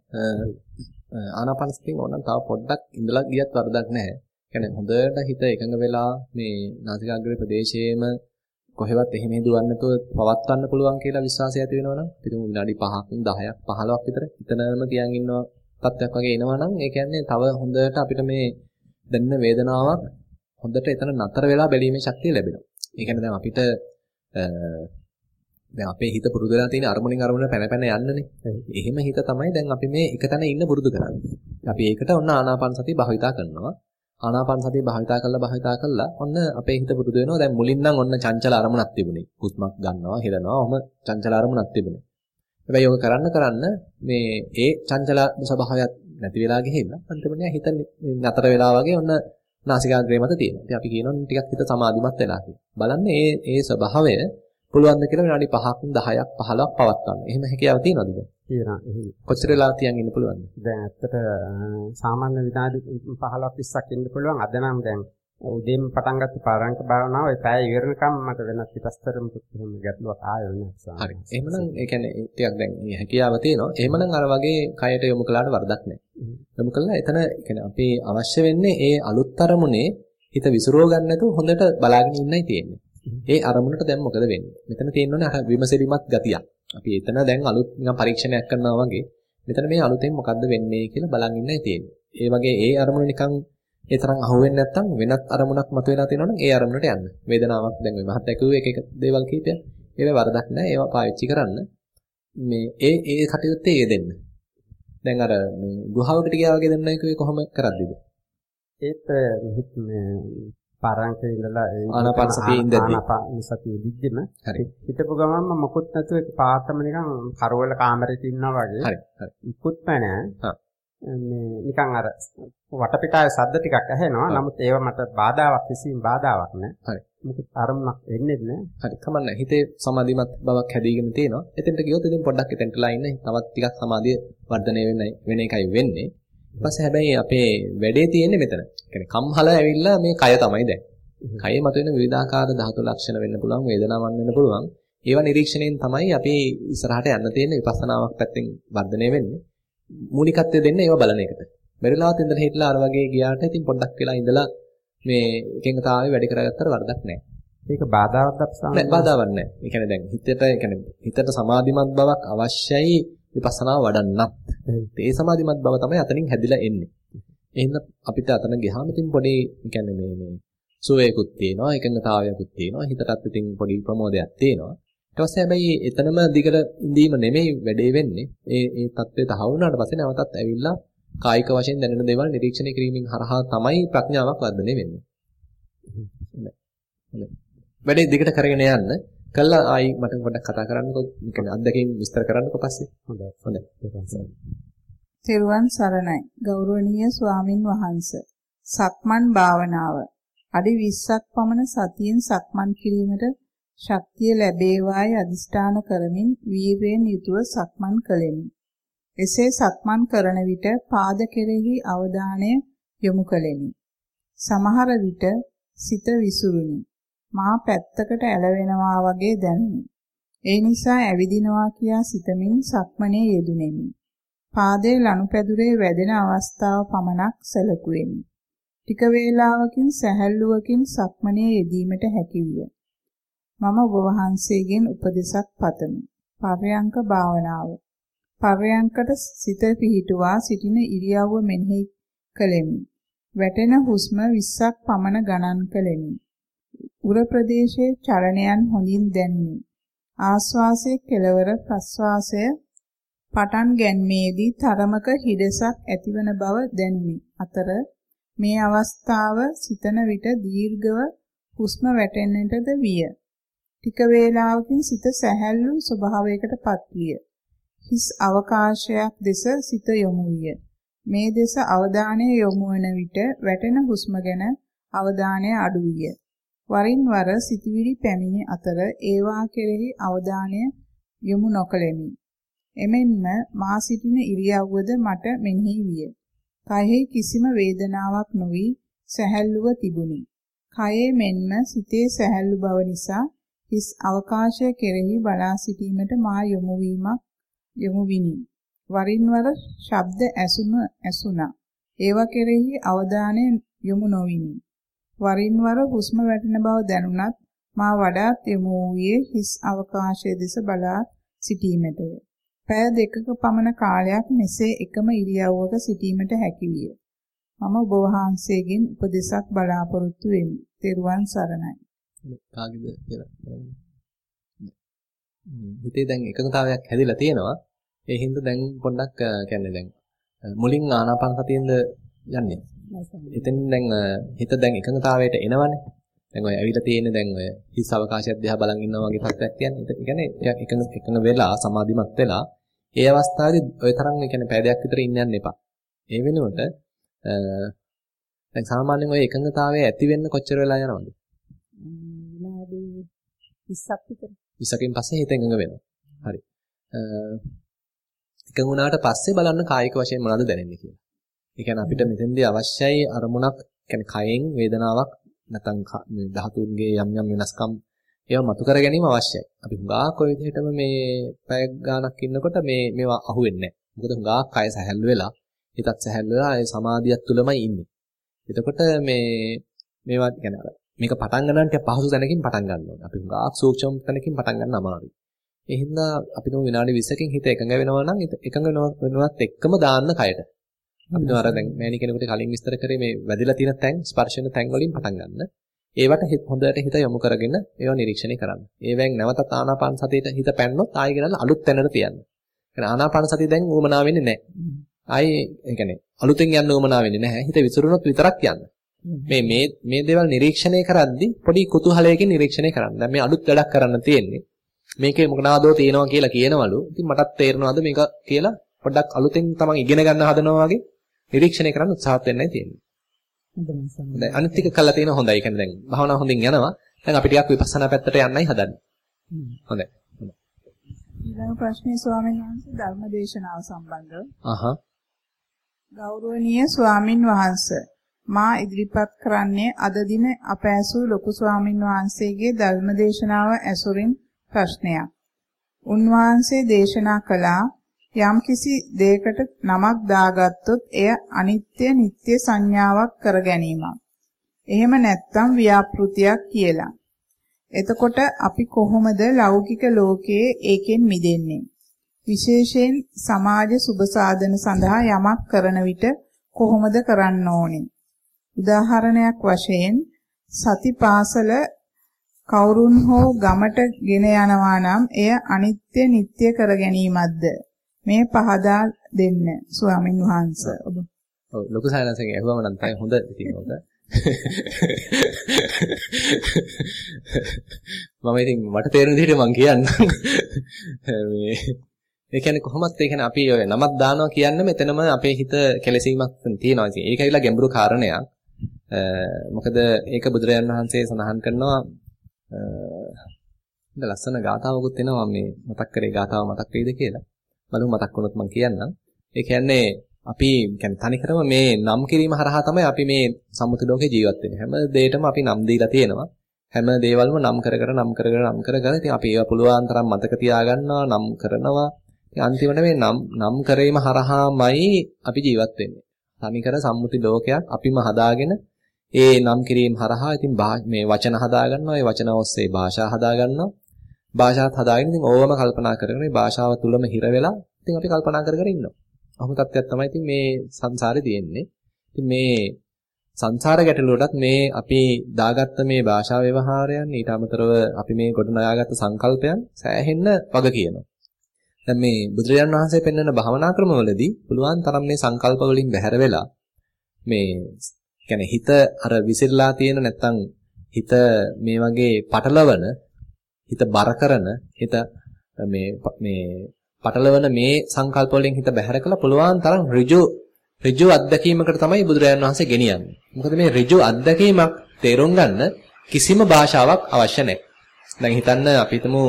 ආනාපාන සතියෙන් ඕනනම් තව පොඩ්ඩක් ඉඳලා ගියත් වරදක් නැහැ. කියන්නේ හොඳට හිත එකඟ වෙලා මේ නාසිකාග්‍රේ ප්‍රදේශයේම කොහෙවත් එහෙම දුවන්නේ නැතුව පවත්වන්න පුළුවන් කියලා විශ්වාසය ඇති වෙනවනම් පිටු විනාඩි 5ක් 10ක් 15ක් විතර එතනම තියන් ඉන්නවා තත්ත්වයක් වගේ එනවනම් ඒ කියන්නේ තව හොඳට අපිට මේ දැනෙන වේදනාවක් හොඳට එතන නතර වෙලා බැලීමේ ශක්තිය ලැබෙනවා. ඒ කියන්නේ දැන් අපිට දැන් අපේ හිත පුරුදු වෙලා තියෙන අරමුණින් අරමුණ පැන පැන යන්නනේ. එහෙම හිත තමයි දැන් අපි මේ එක තැන ඉන්න පුරුදු කරන්නේ. අපි ඒකට ඔන්න ආනාපාන සතිය භාවිතා කරනවා. ආනාපාන සතිය භාවිතා කරලා භාවිතා කරලා ඔන්න අපේ හිත පුරුදු වෙනවා. දැන් මුලින් නම් ඔන්න චංචල අරමුණක් තිබුණේ. හුස්මක් ගන්නවා, හෙලනවා. ඔහම චංචල අරමුණක් තිබුණේ. හැබැයි ඔක කරන්න කරන්න මේ ඒ චංචල ස්වභාවයත් නැති වෙලා ගිහිල්ලා අන්තිමට හිත නතර වෙලා වගේ ඔන්න නාසිකාග්‍රේ මත තියෙනවා. ඉතින් අපි කියනවා ටිකක් හිත සමාධිමත් වෙලා කියලා. බලන්න මේ ඒ ස්වභාවය පුළුවන් ද කියලා විනාඩි 5ක් 10ක් 15ක් පවත්වන්න. එහෙම හැකියාව තියෙනවද දැන්? තියෙනවා. එහෙම. කොච්චර වෙලා තියන් ඉන්න පුළුවන්ද? දැන් ඇත්තට සාමාන්‍ය විනාඩි 15ක් 20ක් ඉන්න පුළුවන්. අද නම් දැන් උදේම පටන් ගත්ත පාරංක භාවනාව ඒ පැය ඉවරනකම් මට වෙනස් පිටස්තරම එහෙම ගැටලුවක් ආයෙ වෙනවා. හරි. එහෙමනම් ඒ කියන්නේ ටිකක් දැන් මේ හැකියාව තියෙනවා. එහෙමනම් අර වගේ කයට යොමු කළාට වරදක් නැහැ. යොමු කළා එතන කියන්නේ අපි අවශ්‍ය වෙන්නේ ඒ අලුත් අරමුණේ හිත විසිරව ගන්න නැතුව හොඳට බලාගෙන ඉන්නයි තියෙන්නේ. ඒ අරමුණට දැන් මොකද වෙන්නේ? මෙතන තියෙන්නේ අර විමසලිමත් ගතියක්. අපි එතන දැන් අලුත් නිකන් පරීක්ෂණයක් කරනවා වගේ මෙතන මේ අලුතෙන් මොකද්ද වෙන්නේ කියලා බලන් ඉන්නයි තියෙන්නේ. ඒ වගේ ඒ අරමුණ නිකන් ඒ තරම් අහුවෙන්නේ නැත්නම් වෙනත් අරමුණක් මතුවලා තියෙනවනම් ඒ අරමුණට යන්න. වේදනාවක් දැන් මේ මහත් ඇකුවේ එක එක දේවල් කීපයක්. ඒවා වරදක් නැහැ. ඒවා පාවිච්චි කරන්න. මේ ඒ ඒ කටයුත්තේ යෙදෙන්න. දැන් අර මේ ගුහාවකට ගියා වගේ දෙන්නයි කිව්වේ කොහොම කරද්දිද? ඒත් මේ පාරංකේ ඉඳලා ඒ ආනාපාන සතියේ ඉඳද්දි. ආනාපාන සතියේ දිද්දිම. හිටපු ගමන්ම මොකුත් නැතුව ඒක පාටම නිකන් කරවල කාමරේක ඉන්නවා වගේ. හරි. හරි. මුකුත්ම නැහැ. මේ නිකන් අර වටපිටාවේ සද්ද ටිකක් ඇහෙනවා. නමුත් ඒව මට බාධාවක් කිසිම බාධාවක් නැහැ. හරි. මුකුත් අරමුණක් එන්නේ නැහැ. හරි කමන්න හිතේ සමාධිමත් බවක් හැදීගෙන තියෙනවා. එතෙන්ට ගියොත් ඉතින් පොඩ්ඩක් එතෙන්ටලා ඉන්න තවත් ටිකක් සමාධිය වර්ධනය වෙන්න වෙන එකයි වෙන්නේ. ඊට පස්සේ හැබැයි අපේ වැඩේ තියෙන්නේ මෙතන. කියන්නේ කම්හල ඇවිල්ලා මේ කය තමයි දැන්. කයේ මතුවෙන විවිධාකාර ධාතු ලක්ෂණ වෙන්න පුළුවන්, වේදනාවන් වෙන්න පුළුවන්. ඒවා නිරීක්ෂණයෙන් තමයි අපි ඉස්සරහට යන්න තියෙන්නේ විපස්සනාවක් පැත්තෙන් වර්ධනය වෙන්නේ. මූලිකත්වය දෙන්නේ ඒවා බලන එකට. මෙරිලාවත් ඉඳලා හිටලා අර වගේ ගියාට ඉතින් පොඩ්ඩක් වෙලා ඉඳලා මේ එකඟතාවය වැඩි කරගත්තට වරදක් නැහැ. ඒක බාධාවක් නෑ අපසාම බාධාවක් නැහැ. ඒ කියන්නේ දැන් හිතට ඒ කියන්නේ හිතට සමාධිමත් බවක් අවශ්‍යයි විපස්සනා වඩන්නත්. ඒ සමාධිමත් බව තමයි අතනින් හැදිලා එන්නේ. එහෙනම් අපිට අතන ගියාම ඉතින් පොඩි ඒ කියන්නේ මේ මේ සුවේකුත් තියෙනවා, එකඟතාවයකුත් තියෙනවා. හිතටත් ඉතින් පොඩි ප්‍රමෝදයක් තියෙනවා. ඊට පස්සේ හැබැයි එතනම දිගට ඉඳීම නෙමෙයි වැඩේ වෙන්නේ. ඒ ඒ தත්ත්වයට හවුනාට පස්සේ නැවතත් ඇවිල්ලා කායික වශයෙන් දැනෙන දේවල් නිරීක්ෂණය කිරීමෙන් හරහා තමයි ප්‍රඥාවක් වර්ධනය වෙන්නේ. හොඳයි. හොඳයි. වැඩේ දිගට කරගෙන යන්න. කළා ආයි මට පොඩ්ඩක් කතා කරන්නකෝ. ඒ කියන්නේ අත්දැකීම් විස්තර කරන්නකෝ පස්සේ. හොඳයි. හොඳයි. තෙරුවන් සරණයි ගෞරවනීය ස්වාමින් වහන්සේ සක්මන් භාවනාව අඩි 20ක් පමණ සතියෙන් සක්මන් කිරීමට ශක්තිය ලැබේවායි අදිෂ්ඨාන කරමින් වීරයෙන් යුතුව සක්මන් කළෙමි. එසේ සක්මන් කරන විට පාද කෙරෙහි අවධානය යොමු කළෙමි. සමහර විට සිත විසුරුනි. මා පැත්තකට ඇලවෙනවා වගේ දැනුනි. ඒ නිසා ඇවිදිනවා කියා සිතමින් සක්මනේ යෙදුණෙමි. පාදයේ ලනුපැදුරේ වැදෙන අවස්ථාව පමණක් සැලකුවෙමි. ටික වේලාවකින් සැහැල්ලුවකින් සක්මනේ යෙදීමට හැකියිය. මම ඔබ වහන්සේගෙන් උපදෙසක් පතමි. පර්යංක භාවනාව. පර්යංකට සිත පිහිටුවා සිටින ඉරියව්ව මෙනෙහි කළෙමි. වැටෙන හුස්ම 20ක් පමණ ගණන් කළෙමි. උර ප්‍රදේශයේ චලනයන් හොඳින් දැනුනි. ආශ්වාසයේ කෙලවර ප්‍රශ්වාසය පටන් ගැනීමේදී තරමක හිඩසක් ඇතිවන බව දැනුනි. අතර මේ අවස්ථාව සිතන විට දීර්ඝව හුස්ම වැටෙන්නටද විය. ටික වේලාවකින් සිත සැහැල්ලු ස්වභාවයකටපත් විය. හිස් අවකාශයක් දෙස සිත යොමු විය. මේ දෙස අවධානය යොමු වන විට වැටෙන හුස්ම ගැන අවධානය අඩු විය. වරින් වර සිතවිලි පැමිණි අතර ඒවා කෙරෙහි අවධානය යොමු නොකළෙමි. එමෙන්ම මා සිටින ඉරියව්වද මට මෙනෙහි විය. කයෙහි කිසිම වේදනාවක් නොවි සැහැල්ලුව තිබුණි. කයේ මෙන්ම සිතේ සැහැල්ලු බව නිසා හිස් අවකාශය කෙරෙහි බලා සිටීමට මා යොමු වීමක් යොමු විනි. වරින් වර ශබ්ද ඇසුණු ඇසුණා. ඒවා කෙරෙහි අවධානය යොමු නොවිනි. වරින් වර හුස්ම වැටෙන බව දැනුණත් මා වඩාත් යොමු වූයේ හිස් අවකාශයේ දෙස බලා සිටීමටය. පැය දෙකක පමණ කාලයක් මෙසේ එකම ඉරියව්වක සිටීමට හැකි විය. මම ඔබ වහන්සේගෙන් උපදෙසක් බලාපොරොත්තු වෙමි. තෙරුවන් සරණයි. කාගේද කියලා හිතේ දැන් එකඟතාවයක් හැදිලා තියෙනවා. ඒ හින්දා දැන් පොඩ්ඩක් කියන්නේ දැන් මුලින් ආනාපාන සතියෙන්ද යන්නේ. එතෙන් දැන් හිත දැන් එකඟතාවයට එනවනේ. දැන් ඔය ඇවිල්ලා තියෙන්නේ දැන් ඔය හිස් අවකාශයක් දිහා බලන් ඉන්නවා වගේ තත්ත්වයක් කියන්නේ. ඒ කියන්නේ එකඟ එකඟ වෙලා සමාධිමත් වෙලා ඒ අවස්ථාවේදී ඔය තරම් ඒ කියන්නේ පැය දෙකක් විතර ඉන්න යන්න එපා. ඒ වෙනුවට දැන් සාමාන්‍යයෙන් ඔය එකඟතාවය ඇති වෙන්න කොච්චර වෙලා යනවද? විනාඩි 20ක් විතර. 20කින් පස්සේ හිත එකඟ වෙනවා. හරි. එකඟ වුණාට පස්සේ බලන්න කායික වශයෙන් මොනවද දැනෙන්නේ කියලා. ඒ කියන්නේ අපිට මෙතෙන්දී අවශ්‍යයි අරමුණක් කියන්නේ කයෙන් වේදනාවක් නැත්නම් මේ ධාතුන්ගේ යම් යම් වෙනස්කම් ඒවා මතු කර ගැනීම අවශ්‍යයි. අපි හුඟා කොයි විදිහටම මේ පැය ගාණක් ඉන්නකොට මේ මේවා අහුවෙන්නේ නැහැ. මොකද හුඟා කය සැහැල්ලු වෙලා හිතත් සැහැල්ලු වෙලා ඒ සමාධියත් තුලමයි ඉන්නේ. එතකොට මේ මේවා කියන්නේ අර මේක පටන් ගන්න ටික පහසු තැනකින් පටන් ගන්න ඕනේ. අපි හුඟා සූක්ෂම තැනකින් පටන් ගන්න අමාරුයි. ඒ හින්දා අපි තුමු විනාඩි 20කින් හිත එකඟ වෙනවා නම් එකඟ වෙනවත් එක්කම දාන්න කයට. අපි අර දැන් මෑණි කෙනෙකුට කලින් විස්තර කරේ මේ වැදිලා තියෙන තැන් ස්පර්ශන තැන් වලින් පටන් ගන්න. ඒවට හොඳට හිත යොමු කරගෙන ඒවා නිරීක්ෂණය කරන්න. ඒවෙන් නැවතත් ආනාපාන සතියට හිත පැන්නොත් ආයෙ ගෙනල්ලා අලුත් තැනට තියන්න. ඒ ආනාපාන සතිය දැන් ඌමනා වෙන්නේ නැහැ. ආයේ ඒ කියන්නේ අලුතෙන් යන්න ඌමනා වෙන්නේ නැහැ. හිත විසිරුණොත් විතරක් යන්න. මේ මේ මේ දේවල් නිරීක්ෂණය කරද්දී පොඩි කුතුහලයකින් නිරීක්ෂණය කරන්න. දැන් මේ අලුත් වැඩක් කරන්න තියෙන්නේ. මේකේ මොකනාදෝ තියෙනවා කියලා කියනවලු. ඉතින් මටත් තේරෙනවද මේක කියලා පොඩ්ඩක් අලුතෙන් තමන් ඉගෙන ගන්න හදනවා වගේ නිරීක්ෂණය කරන්න උත්සාහත් වෙන්නයි තියෙන්නේ. හොඳයි. අනිත් ටික කළා තියෙන හොඳයි. කියන්නේ දැන් භාවනාව හොඳින් යනවා. දැන් අපි ටිකක් විපස්සනා පැත්තට යන්නයි හදන්නේ. හොඳයි. ඊළඟ ප්‍රශ්නේ ස්වාමීන් වහන්සේ ධර්ම දේශනාව සම්බන්ධව. අහහ. ගෞරවනීය ස්වාමින් වහන්සේ මා ඉදිරිපත් කරන්නේ අද දින අප ඇසූ ලොකු ස්වාමින් වහන්සේගේ ධර්ම දේශනාව ඇසුරින් ප්‍රශ්නයක්. උන්වහන්සේ දේශනා කළා යම්කිසි දෙයකට නමක් දාගත්තොත් එය අනිත්‍ය නිට්ටය සංඥාවක් කර ගැනීමක්. එහෙම නැත්නම් ව්‍යාපෘතියක් කියලා. එතකොට අපි කොහොමද ලෞකික ලෝකයේ ඒකෙන් මිදෙන්නේ? විශේෂයෙන් සමාජ සුබ සාධන සඳහා යමක් කරන විට කොහොමද කරන්න ඕනේ? උදාහරණයක් වශයෙන් සතිපාසල කවුරුන් හෝ ගමට ගෙන යනවා නම් එය අනිත්‍ය නිට්ටය කර ගැනීමක්ද? මේ පහදා දෙන්න ස්වාමින් වහන්සේ ඔබ. ඔව් ලොකු සායනසෙන් ඇහුවම නම් තමයි හොඳ ඉතින් ඔක. මම ඉතින් මට තේරෙන විදිහට මම කියන්නම්. මේ ඒ කියන්නේ කොහොමත් ඒ කියන්නේ අපි ඔය නමක් දානවා කියන්නේ මෙතනම අපේ හිත කෙලසීමක් තියෙනවා. ඉතින් ඒක ඇවිල්ලා ගැඹුරු කාරණයක්. මොකද ඒක බුදුරජාණන් වහන්සේ සඳහන් කරනවා ඉත ලස්සන ගාතාවකුත් එනවා මේ මතක් කරේ ගාතාව මතක් වෙයිද කියලා. බලමු මතක් වුණොත් මම කියන්නම්. ඒ කියන්නේ අපි කියන්නේ තනිකරම මේ නම් කිරීම හරහා තමයි අපි මේ සම්මුති ලෝකේ ජීවත් වෙන්නේ. හැම දෙයකම අපි නම් දීලා තියෙනවා. හැම දේවල්ම නම් කර කර නම් කර කර නම් කර කර ඉතින් අපි ඒවා පුළුවන් තරම් මතක තියාගන්නවා නම් කරනවා. ඉතින් අන්තිමට මේ නම් නම් කිරීම හරහාමයි අපි ජීවත් වෙන්නේ. තනිකර සම්මුති ලෝකයක් අපිම හදාගෙන ඒ නම් කිරීම හරහා ඉතින් මේ වචන හදා ගන්නවා. ඒ වචන ඔස්සේ භාෂා හදා ගන්නවා. භාෂාවත් හදාගෙන ඉතින් ඕවම කල්පනා කරගෙන මේ භාෂාව තුලම හිර වෙලා ඉතින් අපි කල්පනා කර කර ඉන්නවා. අහු තත්ත්වයක් තමයි ඉතින් මේ සංසාරේ තියෙන්නේ. ඉතින් මේ සංසාර ගැටලුවටත් මේ අපි දාගත්ත මේ භාෂා ව්‍යවහාරයන් ඊට අමතරව අපි මේ ගොඩනගාගත්ත සංකල්පයන් සෑහෙන්න වග කියනවා. දැන් මේ බුදුරජාන් වහන්සේ පෙන්වන භවනා ක්‍රමවලදී පුළුවන් තරම් මේ සංකල්ප වලින් බැහැර වෙලා මේ කියන්නේ හිත අර විසිරලා තියෙන නැත්තම් හිත මේ වගේ පටලවන හිත බර කරන හිත මේ මේ පටලවන මේ සංකල්ප වලින් හිත බැහැර කළා පුළුවන් තරම් ඍජු ඍජු අත්දැකීමකට තමයි බුදුරජාණන් වහන්සේ ගෙනියන්නේ. මොකද මේ ඍජු අත්දැකීමක් තේරුම් ගන්න කිසිම භාෂාවක් අවශ්‍ය නැහැ. දැන් හිතන්න අපි හිතමු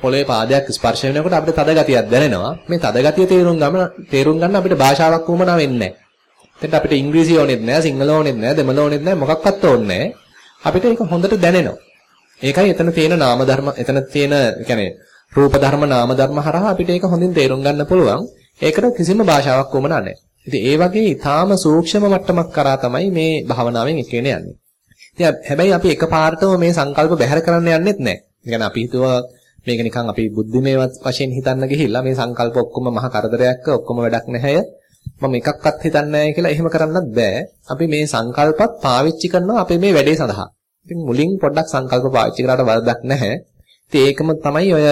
පොළවේ පාදයක් ස්පර්ශ වෙනකොට අපිට තද ගතියක් දැනෙනවා. මේ තද ගතිය තේරුම් ගන්න තේරුම් ගන්න අපිට භාෂාවක් වුමනා වෙන්නේ නැහැ. එතෙන්ට අපිට ඉංග්‍රීසි ඕනෙත් නැහැ, සිංහල ඕනෙත් නැහැ, දෙමළ ඕනෙත් නැහැ, මොකක්වත් ඕනේ නැහැ. අපිට ඒක හොඳට දැනෙනවා. ඒකයි එතන තියෙන නාම ධර්ම එතන තියෙන يعني රූප ධර්ම නාම ධර්ම හරහා අපිට ඒක හොඳින් තේරුම් ගන්න පුළුවන්. ඒකට කිසිම භාෂාවක් වමනා නැහැ. ඉතින් ඒ වගේ ඊටාම සූක්ෂම මට්ටමක් කරා තමයි මේ භාවනාවෙන් එකේන යන්නේ. ඉතින් හැබැයි අපි එකපාරටම මේ සංකල්ප බැහැර කරන්න යන්නෙත් නැහැ. ඒ කියන්නේ අපි හිතුවා මේක නිකන් අපි බුද්ධිමය වශයෙන් හිතන්න ගිහිල්ලා මේ සංකල්ප ඔක්කොම මහ කරදරයක් ඔක්කොම වැඩක් නැහැ. මම එකක්වත් හිතන්නේ නැහැ කියලා එහෙම කරන්නත් බෑ. අපි මේ සංකල්පත් පාවිච්චි කරනවා අපේ මේ වැඩේ සඳහා. ඉතින් මුලින් පොඩ්ඩක් සංකල්ප පාවිච්චි කරාට වරදක් නැහැ. ඉතින් ඒකම තමයි ඔය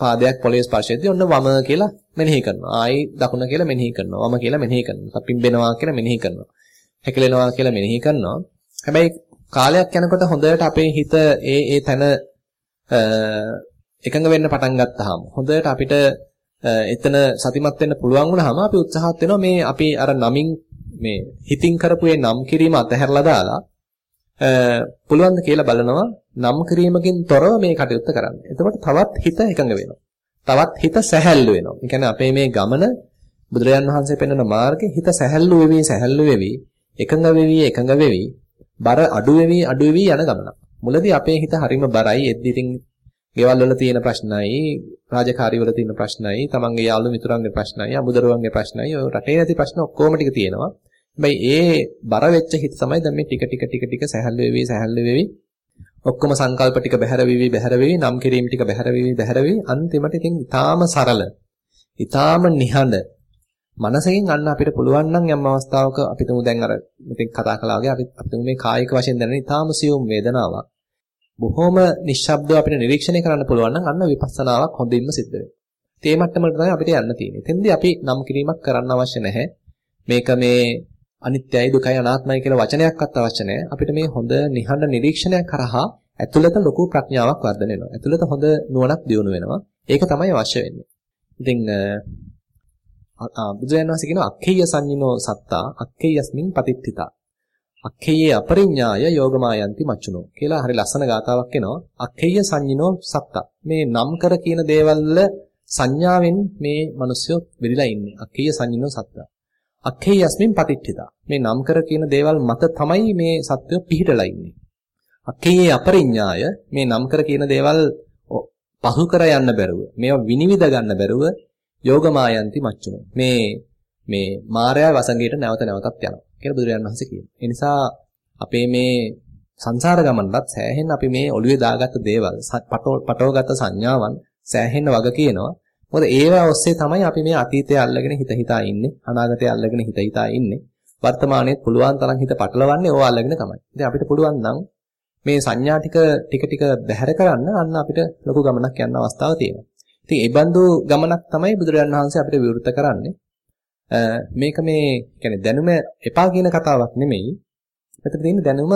පාදයක් පොළවේ ස්පර්ශයේදී ඔන්න වම කියලා මෙනෙහි කරනවා. ආයි දකුණ කියලා මෙනෙහි කරනවා. වම කියලා මෙනෙහි කරනවා. පිම්බෙනවා කියලා මෙනෙහි කරනවා. හැකිලෙනවා කියලා මෙනෙහි කරනවා. හැබැයි කාලයක් යනකොට හොඳට අපේ හිත ඒ ඒ තැන එකඟ වෙන්න පටන් ගත්තාම හොඳට අපිට එතන සතිමත් වෙන්න පුළුවන් වුණාම අපි උත්සාහත් වෙනවා මේ අපි අර නමින් මේ හිතින් කරපු ඒ නම් කිරීම අතහැරලා දාලා පුළුවන් ද කියලා බලනවා නම් කිරීමකින් තොරව මේ කටයුත්ත කරන්න. එතකොට තවත් හිත එකඟ වෙනවා. තවත් හිත සැහැල්ලු වෙනවා. ඒ කියන්නේ අපේ මේ ගමන බුදුරජාන් වහන්සේ පෙන්වන මාර්ගේ හිත සැහැල්ලු වෙවි සැහැල්ලු වෙවි එකඟ වෙවි එකඟ වෙවි බර අඩු වෙවි අඩු වෙවි යන ගමනක්. මුලදී අපේ හිත හරිම බරයි. එද්දි ඉතින් ගෙවල් වල තියෙන ප්‍රශ්නයි, රාජකාරී වල තියෙන ප්‍රශ්නයි, තමන්ගේ යාළු මිතුරන්ගේ ප්‍රශ්නයි, අමුදරුවන්ගේ ප්‍රශ්නයි, ඔය රටේ නැති ප්‍රශ්න ඔක්කොම ටික තියෙනවා. හැබැයි ඒ බර වෙච්ච හිත තමයි දැන් මේ ටික ටික ටික ටික සැහැල්ලු වෙවි සැහැල්ලු වෙවි ඔක්කොම සංකල්ප ටික බැහැර වෙවි බැහැර වෙවි නම් කිරීම ටික බැහැර වෙවි බැහැර වෙවි අන්තිමට ඉතින් ඊටාම සරල ඊටාම නිහඬ මනසකින් අන්න අපිට පුළුවන් නම් යම් අවස්ථාවක අපි තුමු දැන් අර මෙතෙක් කතා කළා වගේ අපි අපි තුමු මේ කායික වශයෙන් දැනෙන ඊටාම සියුම් වේදනාවක් බොහොම නිශ්ශබ්දව අපිට නිරීක්ෂණය කරන්න පුළුවන් නම් අන්න විපස්සනාවක් හොඳින්ම සිද්ධ වෙනවා. ඒ මට්ටමට තමයි අපිට යන්න තියෙන්නේ. එතෙන්දී අපි නම් කිරීමක් කරන්න අවශ්‍ය නැහැ. මේක මේ අනිත්‍යයි දුකයි අනාත්මයි කියලා වචනයක්වත් අවශ්‍ය නැහැ. අපිට මේ හොඳ නිහඬ නිරීක්ෂණයක් කරහා ඇතුළත ලොකු ප්‍රඥාවක් වර්ධනය වෙනවා. ඇතුළත හොඳ නුවණක් දියුණු වෙනවා. ඒක තමයි අවශ්‍ය වෙන්නේ. ඉතින් බුදුරජාණන් වහන්සේ කියනවා අක්ඛේය සංඤිනෝ සත්තා අක්ඛේයස්මින් පතිත්ථිතා. අක්ඛේයේ අපරිඥාය යෝගමායන්ති මච්චුනෝ කියලා හරි ලස්සන ගාතාවක් එනවා. අක්ඛේය සංඤිනෝ සත්තා. මේ නම් කර කියන දේවල් සංඥාවෙන් මේ මිනිස්සු වෙදිලා ඉන්නේ. අක්ඛේය සංඤිනෝ සත්තා. අක්ඛේ යස්මින් පතිට්ඨිතා. මේ නම් කර කියන දේවල් මත තමයි මේ සත්වය පිහිටලා ඉන්නේ. අක්ඛේ අපරිඥාය මේ නම් කර කියන දේවල් පහු කර යන්න බැරුව මේවා විනිවිද ගන්න බැරුව යෝගමායන්ති මච්චුනෝ. මේ මේ මායя වසඟයට නැවත නැවතත් යනවා කියලා බුදුරජාණන් වහන්සේ කියනවා. ඒ නිසා අපේ මේ සංසාර ගමනටත් සෑහෙන අපි මේ ඔළුවේ දාගත්ත දේවල් පටවගත්ත සංඥාවන් සෑහෙන වග කියනවා. මොකද ඒවා ඔස්සේ තමයි අපි මේ අතීතය අල්ලගෙන හිත හිතා ඉන්නේ අනාගතය අල්ලගෙන හිත හිතා ඉන්නේ වර්තමානයේත් පුළුවන් තරම් හිත පටලවන්නේ ඕවා අල්ලගෙන තමයි. ඉතින් අපිට පුළුවන් නම් මේ සංඥා ටික ටික ටික බැහැර කරන්න අන්න අපිට ලොකු ගමනක් යන්න අවස්ථාවක් තියෙනවා. ඉතින් ඒ බඳු ගමනක් තමයි බුදුරජාණන් වහන්සේ අපිට විවෘත කරන්නේ. මේක මේ කියන්නේ දැනුම එපා කියන කතාවක් නෙමෙයි. මෙතන තියෙන දැනුම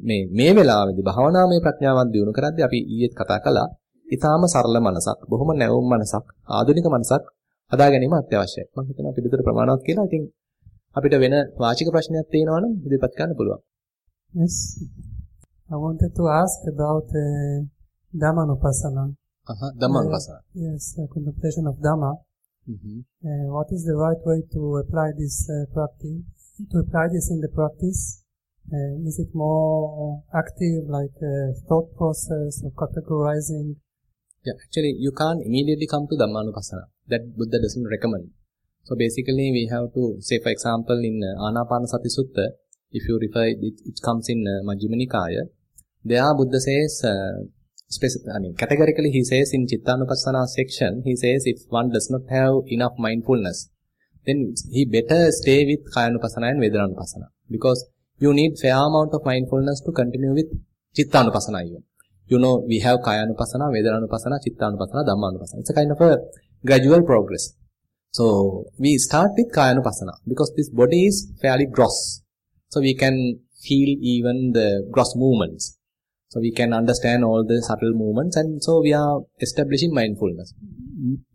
මේ මේ වෙලාවේදී භාවනාමය ප්‍රඥාවක් දිනු කරද්දී අපි ඊයේත් කතා කළා. ඊටාම සරල මනසක්, බොහොම නැවුම් මනසක්, ආධුනික මනසක් හදා ගැනීම අත්‍යවශ්‍යයි. මම හිතනවා පිළිතුර ප්‍රමාණවත් කියලා. ඉතින් අපිට වෙන වාචික ප්‍රශ්නයක් තියෙනවා නම් ඉදිරිපත් කරන්න පුළුවන්. Yes. I wanted to ask about uh, Dhammanupassana. Uh-huh, Dhammanupassana. Uh, yes, uh, contemplation of Dhamma. Mm-hmm. Uh, what is the right way to apply this uh, practice? To apply this in the practice? Uh, is it more active, like a thought process or categorizing? Yeah, actually, you can't immediately come to Dhammanupassana. That Buddha doesn't recommend. So basically, we have to say, for example, in uh, Anapanasati Sutta, if you refer, it, it comes in uh, Majjhima Nikaya. There, Buddha says, uh, I mean, categorically, he says in Chittanupassana section, he says if one does not have enough mindfulness, then he better stay with Kayanupassana and Vedanaupassana because you need fair amount of mindfulness to continue with Chittanupassana even you know, we have Kayanupassana, Vedanaupassana, Chittanupassana, Dhammanupassana. It's a kind of a gradual progress. So, we start with Kayanupassana because this body is fairly gross. So, we can feel even the gross movements. So, we can understand all the subtle movements and so we are establishing mindfulness,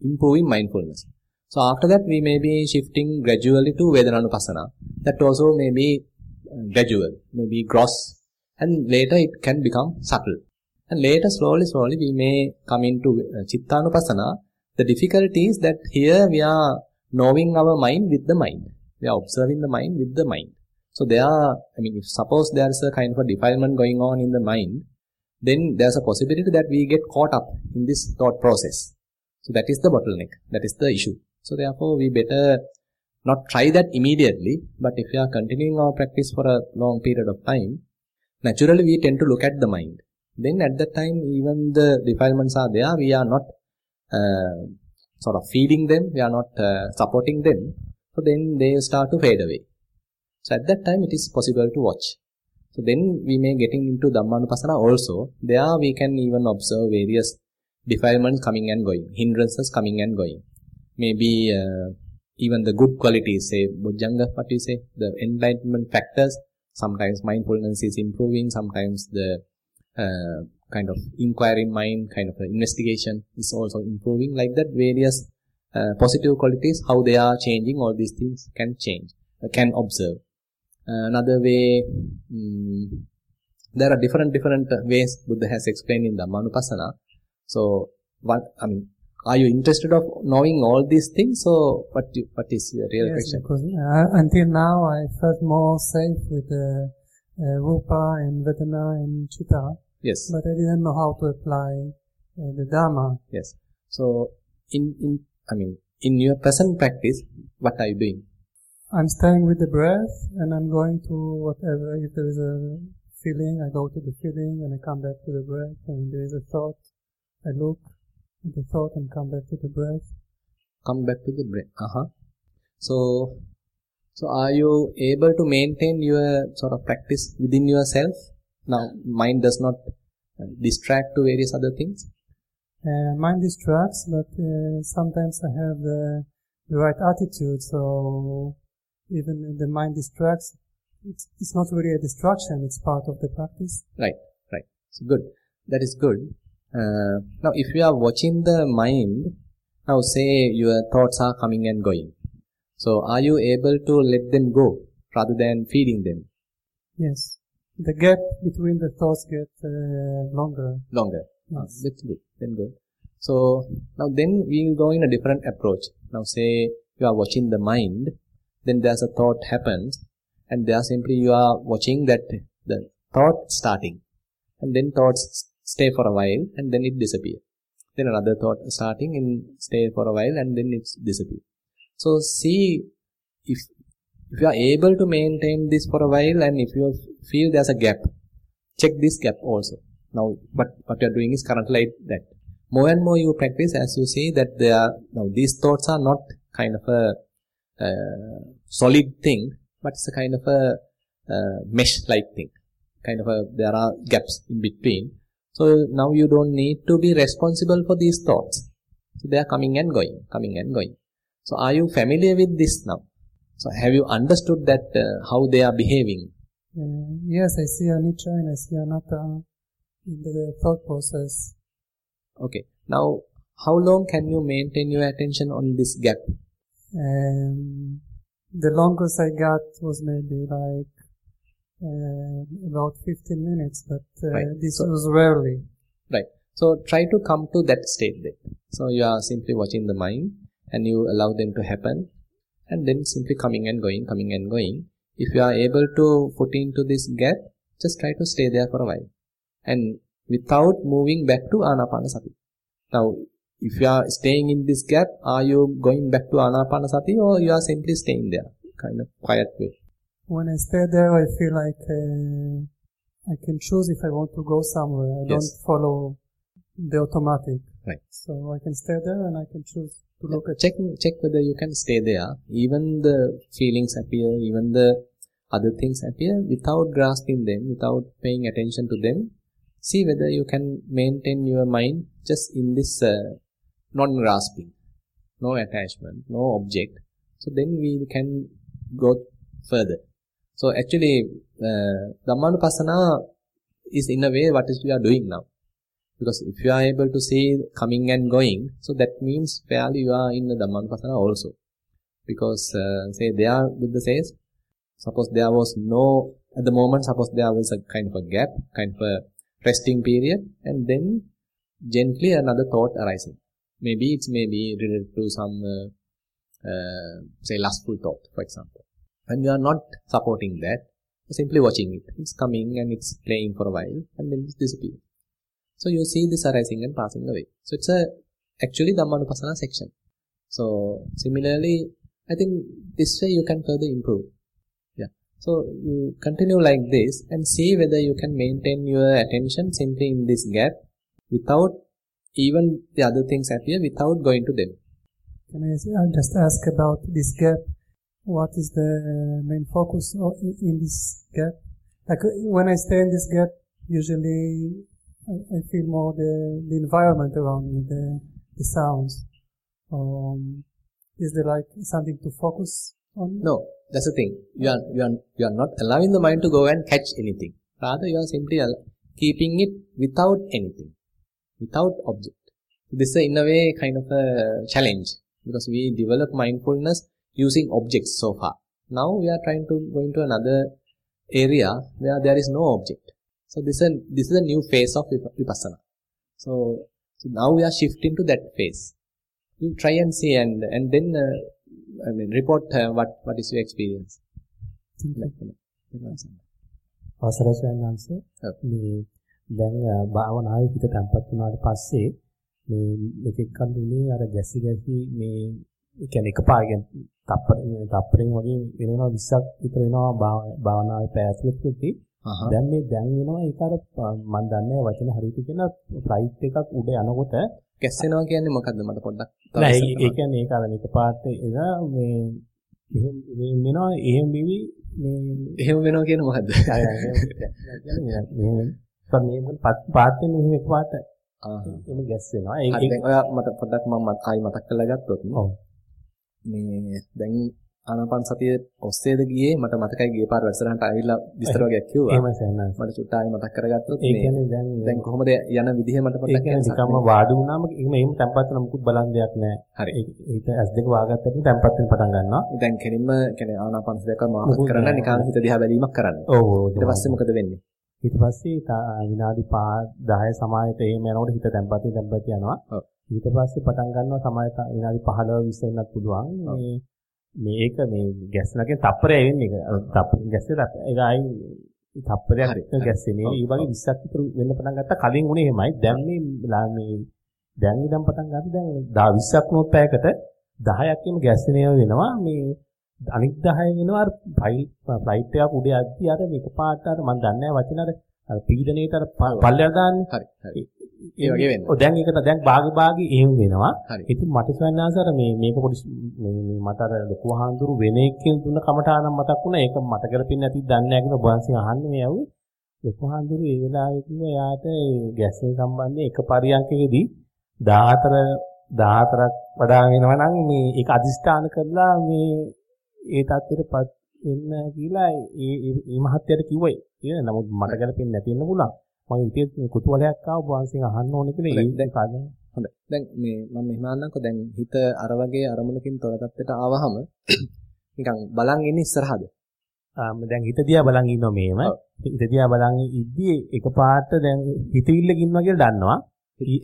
improving mindfulness. So, after that, we may be shifting gradually to Vedana Vedanaupassana. That also may be uh, gradual, maybe gross and later it can become subtle. And later, slowly, slowly, we may come into uh, Chittanupassana. The difficulty is that here we are knowing our mind with the mind. We are observing the mind with the mind. So there are, I mean, if suppose there is a kind of a defilement going on in the mind, then there's a possibility that we get caught up in this thought process. So that is the bottleneck. That is the issue. So therefore, we better not try that immediately. But if we are continuing our practice for a long period of time, naturally we tend to look at the mind. Then at that time, even the defilements are there. We are not uh, sort of feeding them. We are not uh, supporting them. So then they start to fade away. So at that time, it is possible to watch. So then we may getting into Dhammanupassana also. There we can even observe various defilements coming and going, hindrances coming and going. Maybe uh, even the good qualities, say Bojjanga, what you say, the enlightenment factors. Sometimes mindfulness is improving, sometimes the kind of inquiry mind, kind of investigation is also improving. Like that, various uh, positive qualities, how they are changing, all these things can change, uh, can observe. Uh, another way, um, there are different different ways Buddha has explained in the Manupassana. So, what I mean, are you interested of knowing all these things, or what? You, what is your real yes, question? because uh, until now I felt more safe with the uh, Rupa and Vedana and Chitta, Yes. but I didn't know how to apply uh, the Dharma. Yes. So, in in I mean, in your present practice, what are you doing? I'm staying with the breath and I'm going to whatever, if there is a feeling, I go to the feeling and I come back to the breath and there is a thought, I look at the thought and come back to the breath. Come back to the breath, Uh huh. So, so are you able to maintain your sort of practice within yourself? Now, mind does not uh, distract to various other things. Uh, mind distracts, but uh, sometimes I have the, the right attitude, so even if the mind distracts, it's, it's not really a distraction, it's part of the practice. Right. Right. So good. That is good. Uh, now, if you are watching the mind, now say your thoughts are coming and going. So, are you able to let them go rather than feeding them Yes. The gap between the thoughts get uh, longer. longer? Yes. That's good. Then good. So now then we go in a different approach. Now say you are watching the mind, then there's a thought happens, and there simply you are watching that the thought starting, and then thoughts stay for a while, and then it disappear. Then another thought starting and stay for a while, and then it disappear. So see if if you are able to maintain this for a while, and if you feel there's a gap, check this gap also. Now, what what you are doing is currently like that. More and more you practice, as you see that there are now these thoughts are not kind of a uh, solid thing, but it's a kind of a uh, mesh-like thing. Kind of a there are gaps in between. So now you don't need to be responsible for these thoughts. So they are coming and going, coming and going. So are you familiar with this now? So have you understood that uh, how they are behaving? Uh, yes, I see anicca and I see anatta in the thought process. Okay. Now, how long can you maintain your attention on this gap? Um, the longest I got was maybe like uh, about 15 minutes, but uh, Right. this So- was rarely. Right. So try to come to that state then. So you are simply watching the mind and you allow them to happen and then simply coming and going, coming and going. If you are able to put into this gap, just try to stay there for a while and without moving back to Anapanasati. Now, if you are staying in this gap, are you going back to Anapanasati or you are simply staying there, kind of quiet way? When I stay there, I feel like uh, I can choose if I want to go somewhere. I Yes. don't follow the automatic. Right. So I can stay there and I can choose to look at check check whether you can stay there. Even the feelings appear even the other things appear. Without grasping them without paying attention to them see whether you can maintain your mind just in this uh, non grasping no attachment no object. So then we can go further. So actually uh, dhammanupassana is in a way what is we are doing now because if you are able to see coming and going, so that means fairly you are in the Dhammanupassana also. Because, uh, say, there Buddha says, suppose there was no, at the moment, suppose there was a kind of a gap, kind of a resting period, and then gently another thought arising. Maybe it's maybe related to some, uh, uh, say, lustful thought, for example. And you are not supporting that, simply watching it. It's coming and it's playing for a while, and then it disappears. So you see this arising and passing away. So it's a actually Dhammanupassana section. So similarly, I think this way you can further improve. Yeah. So you continue like this and see whether you can maintain your attention simply in this gap without even the other things appear without going to them. Can I just ask about this gap? What is the main focus in this gap? Like when I stay in this gap, usually I, I feel more the, the environment around me, the, the sounds. Um, is there like something to focus on? No, that's the thing. You are you are you are not allowing the mind to go and catch anything. Rather, you are simply keeping it without anything, without object. This is in a way kind of a challenge because we develop mindfulness using objects so far. Now we are trying to go into another area where there is no object. So this is a, this is a new phase of vip- vipassana. So, so now we are shifting to that phase. You try and see and and then uh, I mean report uh, what what is your experience. අවසරයි සයන්වංශ. මේ දැන් භාවනාවේ හිත තැම්පත් වුණාට පස්සේ මේ මෙතෙක් කල් උනේ අර ගැසි ගැසි මේ ඒ කියන්නේ එකපාරකින් තප්පර තප්පරෙන් වගේ වෙනවා 20ක් විතර වෙනවා භාව- භාවනාවේ පැහැදිලිපුති අහහ. දැන් මේ දැන් වෙනවා ඒක අර මම දන්නේ වචනේ හරියට කියන ෆ්ලයිට් එකක් උඩ යනකොට ගැස්සෙනවා කියන්නේ මොකද්ද මට පොඩ්ඩක් නෑ ඒ-. කියන්නේ ඒක අර එකපාරට එන මේ එහෙම මේ වෙනවා එහෙම මෙවි මේ එහෙම වෙනවා කියන්නේ මොකද්ද? මේ පාත් වෙන මෙහෙම එකපාරට ආහ්. එම ගැස් වෙනවා. හරි, ඒක ඔයා මට පොඩ්ඩක් මම ආයි මතක් කරලා ගත්තොත්. මේ දැන් ආනාපාන සතිය ඔස්සේද ගියේ මට මතකයි ගිය පාර වැඩසටහනට ආවිල්ලා විස්තර වගේක් කිව්වා. එහෙම සෙන්නස්. මට චුට්ටක් ආයි මතක් කරගත්තොත් ඒ මේ කියන්නේ දැන් දැන් කොහොමද යන විදිහ මට ඒ පොඩ්ඩක් කියන්නේ නිකම්ම වාඩි වුණාම එහෙම එහෙම තැම්පත් වෙන මුකුත් බලන් දෙයක් නැහැ. හරි. ඒක ඒක S2 වාගත්තට තැම්පත් වෙන පටන් ගන්නවා. දැන් කෙලින්ම කියන්නේ ආනාපාන සතියක් මොකුත් කරන්න. නිකන් හිත දිහා බැලීමක් කරන්න. ඔව් ඔව්. ඊට පස්සේ මොකද වෙන්නේ? ඊට පස්සේ විනාඩි 5 10 සමායයට එහෙම යනකොට හිත තැම්පත් තැම්පත් යනවා. ඊට පස්සේ පටන් ගන්නවා සමායයට විනාඩි 15 20 වෙනත් පුළුවන්. මේ මේක මේ ගැස්නකේ තප්පරය වෙන්නේ ඒක. තප්පර ගැස්සේ. ඒක ආයි තප්පරයක් හරි. ගැස්සෙන්නේ. ඒ වගේ 20ක් විතර වෙන්න පටන් ගත්තා. කලින් උනේ එහෙමයි. දැන් මේ මේ දැන් ඉඳන් පටන් ගන්න දැන් 20ක් වුණොත් පැයකට 10ක් එම ගැස්සෙන වෙනවා. මේ අනිත් 10 වෙනවා අර ෆ්ලයිට් එකක් උඩ යද්දි අර මේක පාට අර මම දන්නේ නැහැ වචන අර අර පීඩනයේට අර ප- පල්ලෙහා දාන්නේ. හරි හරි. ඒ වගේ වෙනවා. ඔව් දැන් ඒකට දැන් භාගි භාගි එහෙම වෙනවා. ඉතින් මට සවන්නාස අර මේ මේක පොඩි මේ මේ මට අර ලොකු වහඳුරු වෙන එකකින් දුන්න කමටානම් මතක් වුණා. ඒක මට කරපින් නැති දන්නේ නැහැ කියලා බොන්සින් අහන්නේ මේ යව්වේ. ලොකු වහඳුරු ඒ වෙලාවේ කිව්වා යාට ඒ ගැස්සේ සම්බන්ධයෙන් එක පරියන්කකදී 14 14ක් වඩා වෙනවා නම් මේ ඒක අදිස්ථාන කරලා මේ ඒ தත්ත්වෙටපත් වෙන්න කියලා ඒ ඒ- ඒ මහත්තයාට කිව්වයි. ඒක නමුත් මට කරපින් නැති වෙන්න පුළුවන්. මම හිතේ කුතුහලයක් ආව බොන්සින් අහන්න ඕනේ කියලා ඒ දැන්- කාරණා හොඳයි. දැන් මේ මම මෙහෙම අහන්නම්කෝ දැන් හිත අර වගේ අරමුණකින් තොර තත්ත්වයට ආවහම නිකන් බලන් ඉන්නේ ඉස්සරහද? දැන් හිත දිහා බලන් ඉන්නවා මේම. හිත දිහා බලන් ඉද්දී එකපාරට දැන් හිතවිල්ලක ඉන්නවා කියලා දන්නවා.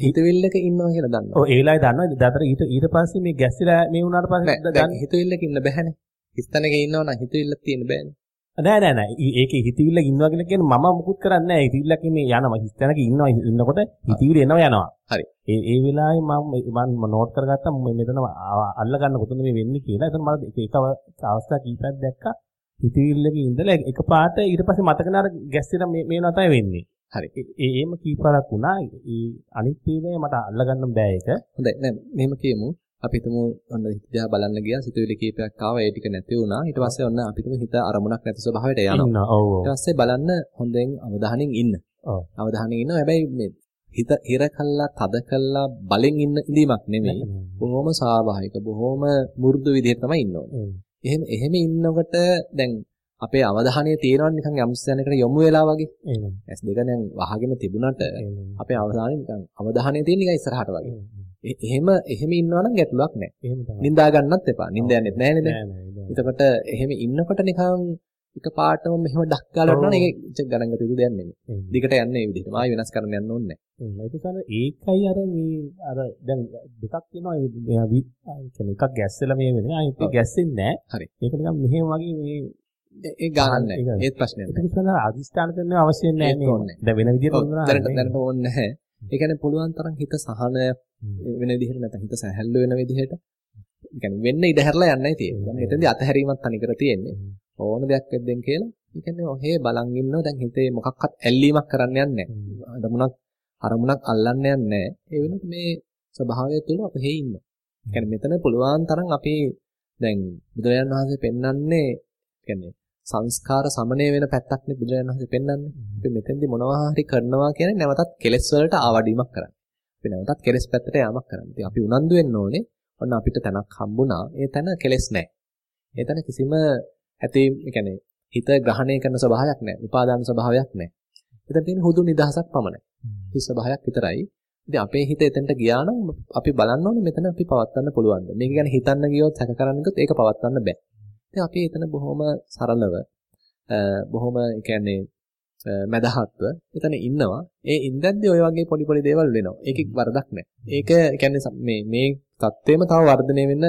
හිතවිල්ලක ඉන්නවා කියලා දන්නවා. ඔව් ඒ වෙලාවේ දන්නවා. දාතර ඊට ඊට පස්සේ මේ ගැස්සිලා මේ වුණාට පස්සේ දැන් හිතවිල්ලක ඉන්න බෑනේ. හිතනක ඉන්නවා නම් හිතවිල්ලක් තියෙන්න බෑනේ. නෑ නෑ නෑ. ඒකේ හිතවිල්ලක ඉන්නවා කියලා කියන්නේ මම මුකුත් කරන්නේ නෑ. හිතවිල්ලක මේ යනවා. හිතනක ඉන්නවා ඉන්නකොට හිතවිලි එනවා යනවා. හරි. ඒ ඒ වෙලාවේ මම මම නෝට් කරගත්තා මම මෙතන අල්ල ගන්න කොතනද මේ වෙන්නේ කියලා. එතන මම එක අවස්ථා කීපයක් දැක්කා. හිතවිල්ලක ඉඳලා එකපාරට ඊට පස්සේ මතක නාර ගැස්සිලා මේ මේ වෙනවා තමයි වෙන්නේ. හරි. ඒ- ඒම කීපාරක් වුණා. ඒ අනිත් ඒවායේ මට අල්ල ගන්න බෑ ඒක. හොඳයි. දැන් මෙහෙම කියමු. අපි හිතමු ඔන්න හිත දිහා බලන්න ගියා සිතුවිලි කීපයක් ආවා ඒ ටික නැති වුණා. ඊට පස්සේ ඔන්න අපි හිතමු හිත අරමුණක් නැති ස්වභාවයට යනවා. ඊට පස්සේ බලන්න හොඳෙන් අවධානයෙන් ඉන්න. ඔව්. අවධානයෙන් ඉන්නවා. හැබැයි මේ හිත හිර කළා, තද කළා බලෙන් ඉන්න ඉඳීමක් නෙමෙයි. බොහොම ස්වාභාවික, බොහොම මෘදු විදිහට තමයි ඉන්න ඕනේ. එහෙම. එහෙම ඉන්නකොට දැන් අපේ අවධානය තියෙනවා නිකන් යම් ස්ථානයකට යොමු වෙලා වගේ. එහෙම. ඇස් දෙක දැන් වහගෙන තිබුණාට. අපේ අවධානය නිකන් අවධානය තියෙන නිකන් ඉස්සරහට වගේ. එහෙම එහෙම ඉන්නවා නම් ගැටලුවක් නැහැ. එහෙම තමයි. නින්දා ගන්නත් එපා. නින්ද යන්නෙත් නැහැ නේද? නෑ නෑ. නෑ. එතකොට එහෙම ඉන්නකොට නිකන් එක පාටම මෙහෙම ඩක් ගාලා යනවා ඒක ඉච්ච ගණන් ගත යුතු දෙයක් නෙමෙයි. දිගට යන්නේ මේ විදිහට. ආයි වෙනස් කරන්න යන්න ඕනේ නැහැ. ඒක ඒකයි අර මේ අර දැන් දෙකක් තියෙනවා මේ කියන්නේ එකක් ගැස්සෙලා මේ වෙන්නේ අනිත් එක. ගැස්සෙන්නේ නැහැ. හරි. ඒක නිකන් මෙහෙම වගේ මේ ඒ- ඒක- නැහැ. ඒත් ප්‍රශ්නයක් ඒක නැහැ. නිසා අදිස්ථාන කරන්න අවශ්‍ය නැහැ ඒක නේ. දැන් වෙන විදියට ඔව්, වුණා දැනට දැනට ඕනේ නැහැ. ඒ කියන්නේ පුළුවන් තරම් හිත සහනය වෙන විදිහට නැත්නම් හිත සැහැල්ලු වෙන විදිහට. කියන්නේ වෙන්න ඉඩ හැරලා යන්නයි තියෙන්නේ. දැන් මෙතෙන්දී අතහැරීමක් තනිකර තියෙන්නේ. ඕන දෙයක් වෙද්දෙන් කියලා. ඒ කියන්නේ ඔහේ බලන් ඉන්නවා දැන් හිතේ මොකක්වත් ඇල්ලීමක් කරන්න යන්නේ නැහැ. අරමුණක් අරමුණක් අල්ලන්න යන්නේ නැහැ. ඒ වෙනුවට මේ ස්වභාවය තුළ අපි හේ ඉන්නවා. ඒ කියන්නේ මෙතන පුළුවන් තරම් අපි දැන් බුදුරජාණන් වහන්සේ පෙන්වන්නේ කියන්නේ සංස්කාර සමනය වෙන පැත්තක් නේ බුදුරජාණන් වහන්සේ පෙන්වන්නේ. අපි මෙතෙන්දි මොනවා හරි කරනවා කියන්නේ නැවතත් කෙලෙස් වලට ආවඩීමක් කරන්නේ. අපි නැවතත් කෙලෙස් පැත්තට යාමක් කරන්නේ. ඉතින් අපි උනන්දු වෙන්න ඕනේ. ඔන්න අපිට තැනක් හම්බුණා. ඒ තැන කෙලෙස් නැහැ. ඒ තැන කිසිම ඇති يعني හිත ග්‍රහණය කරන ස්වභාවයක් නැහැ. උපාදාන ස්වභාවයක් නැහැ. එතන තියෙන හුදු නිදහසක් පමණයි. හිස් ස්වභාවයක් විතරයි. ඉතින් අපේ හිත එතනට ගියා නම් අපි බලන්න ඕනේ මෙතන අපි පවත්වන්න පුළුවන්ද? මේක ගැන හිතන්න ගියොත් සැක කරන්න ගියොත් ඒක පවත්වන්න බෑ. ඉතින් අපි එතන බොහොම සරලව බොහොම කියන්නේ මදහත්ව එතන ඉන්නවා. ඒ ඉඳද්දි ඔය වගේ පොඩි පොඩි දේවල් වෙනවා. ඒකේ වරදක් නැහැ. ඒක කියන්නේ මේ මේ தත්වෙම තව වර්ධනය වෙන්න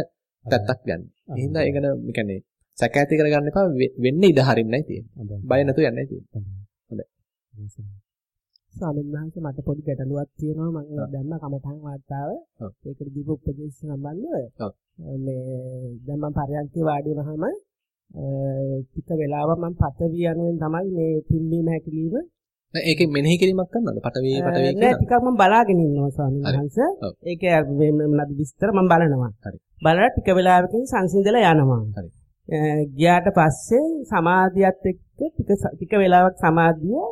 පැත්තක් ගන්න. එහෙනම් ඒක කියන්නේ සැක ඇති කරගන්න එපා වෙන්න ඉඩ හරින්නයි තියෙන්නේ. බය නැතුව යන්නයි තියෙන්නේ. හොඳයි. ස්වාමීන් වහන්සේ මට පොඩි ගැටලුවක් තියෙනවා මම දැම්ම කමඨං වාර්තාව ඒකට දීපු උපදේශ සම්බන්ධව මේ දැන් මම පරයන්කේ වාඩි වුණාම ටික වෙලාවක් මම පතවි යනුවෙන් තමයි මේ පිම්බීම හැකිලිම නෑ ඒකේ මෙනෙහි කිරීමක් කරනවද? පටවි පටවි කියලා නෑ ටිකක් මම බලාගෙන ඉන්නවා ස්වාමීන් වහන්සේ. ඒක මොනවද විස්තර මම බලනවා. හරි. බලලා ටික වෙලාවකින් සංසිඳලා යනවා. හරි. ගියාට පස්සේ සමාධියත් එක්ක ටික ටික වෙලාවක් සමාධිය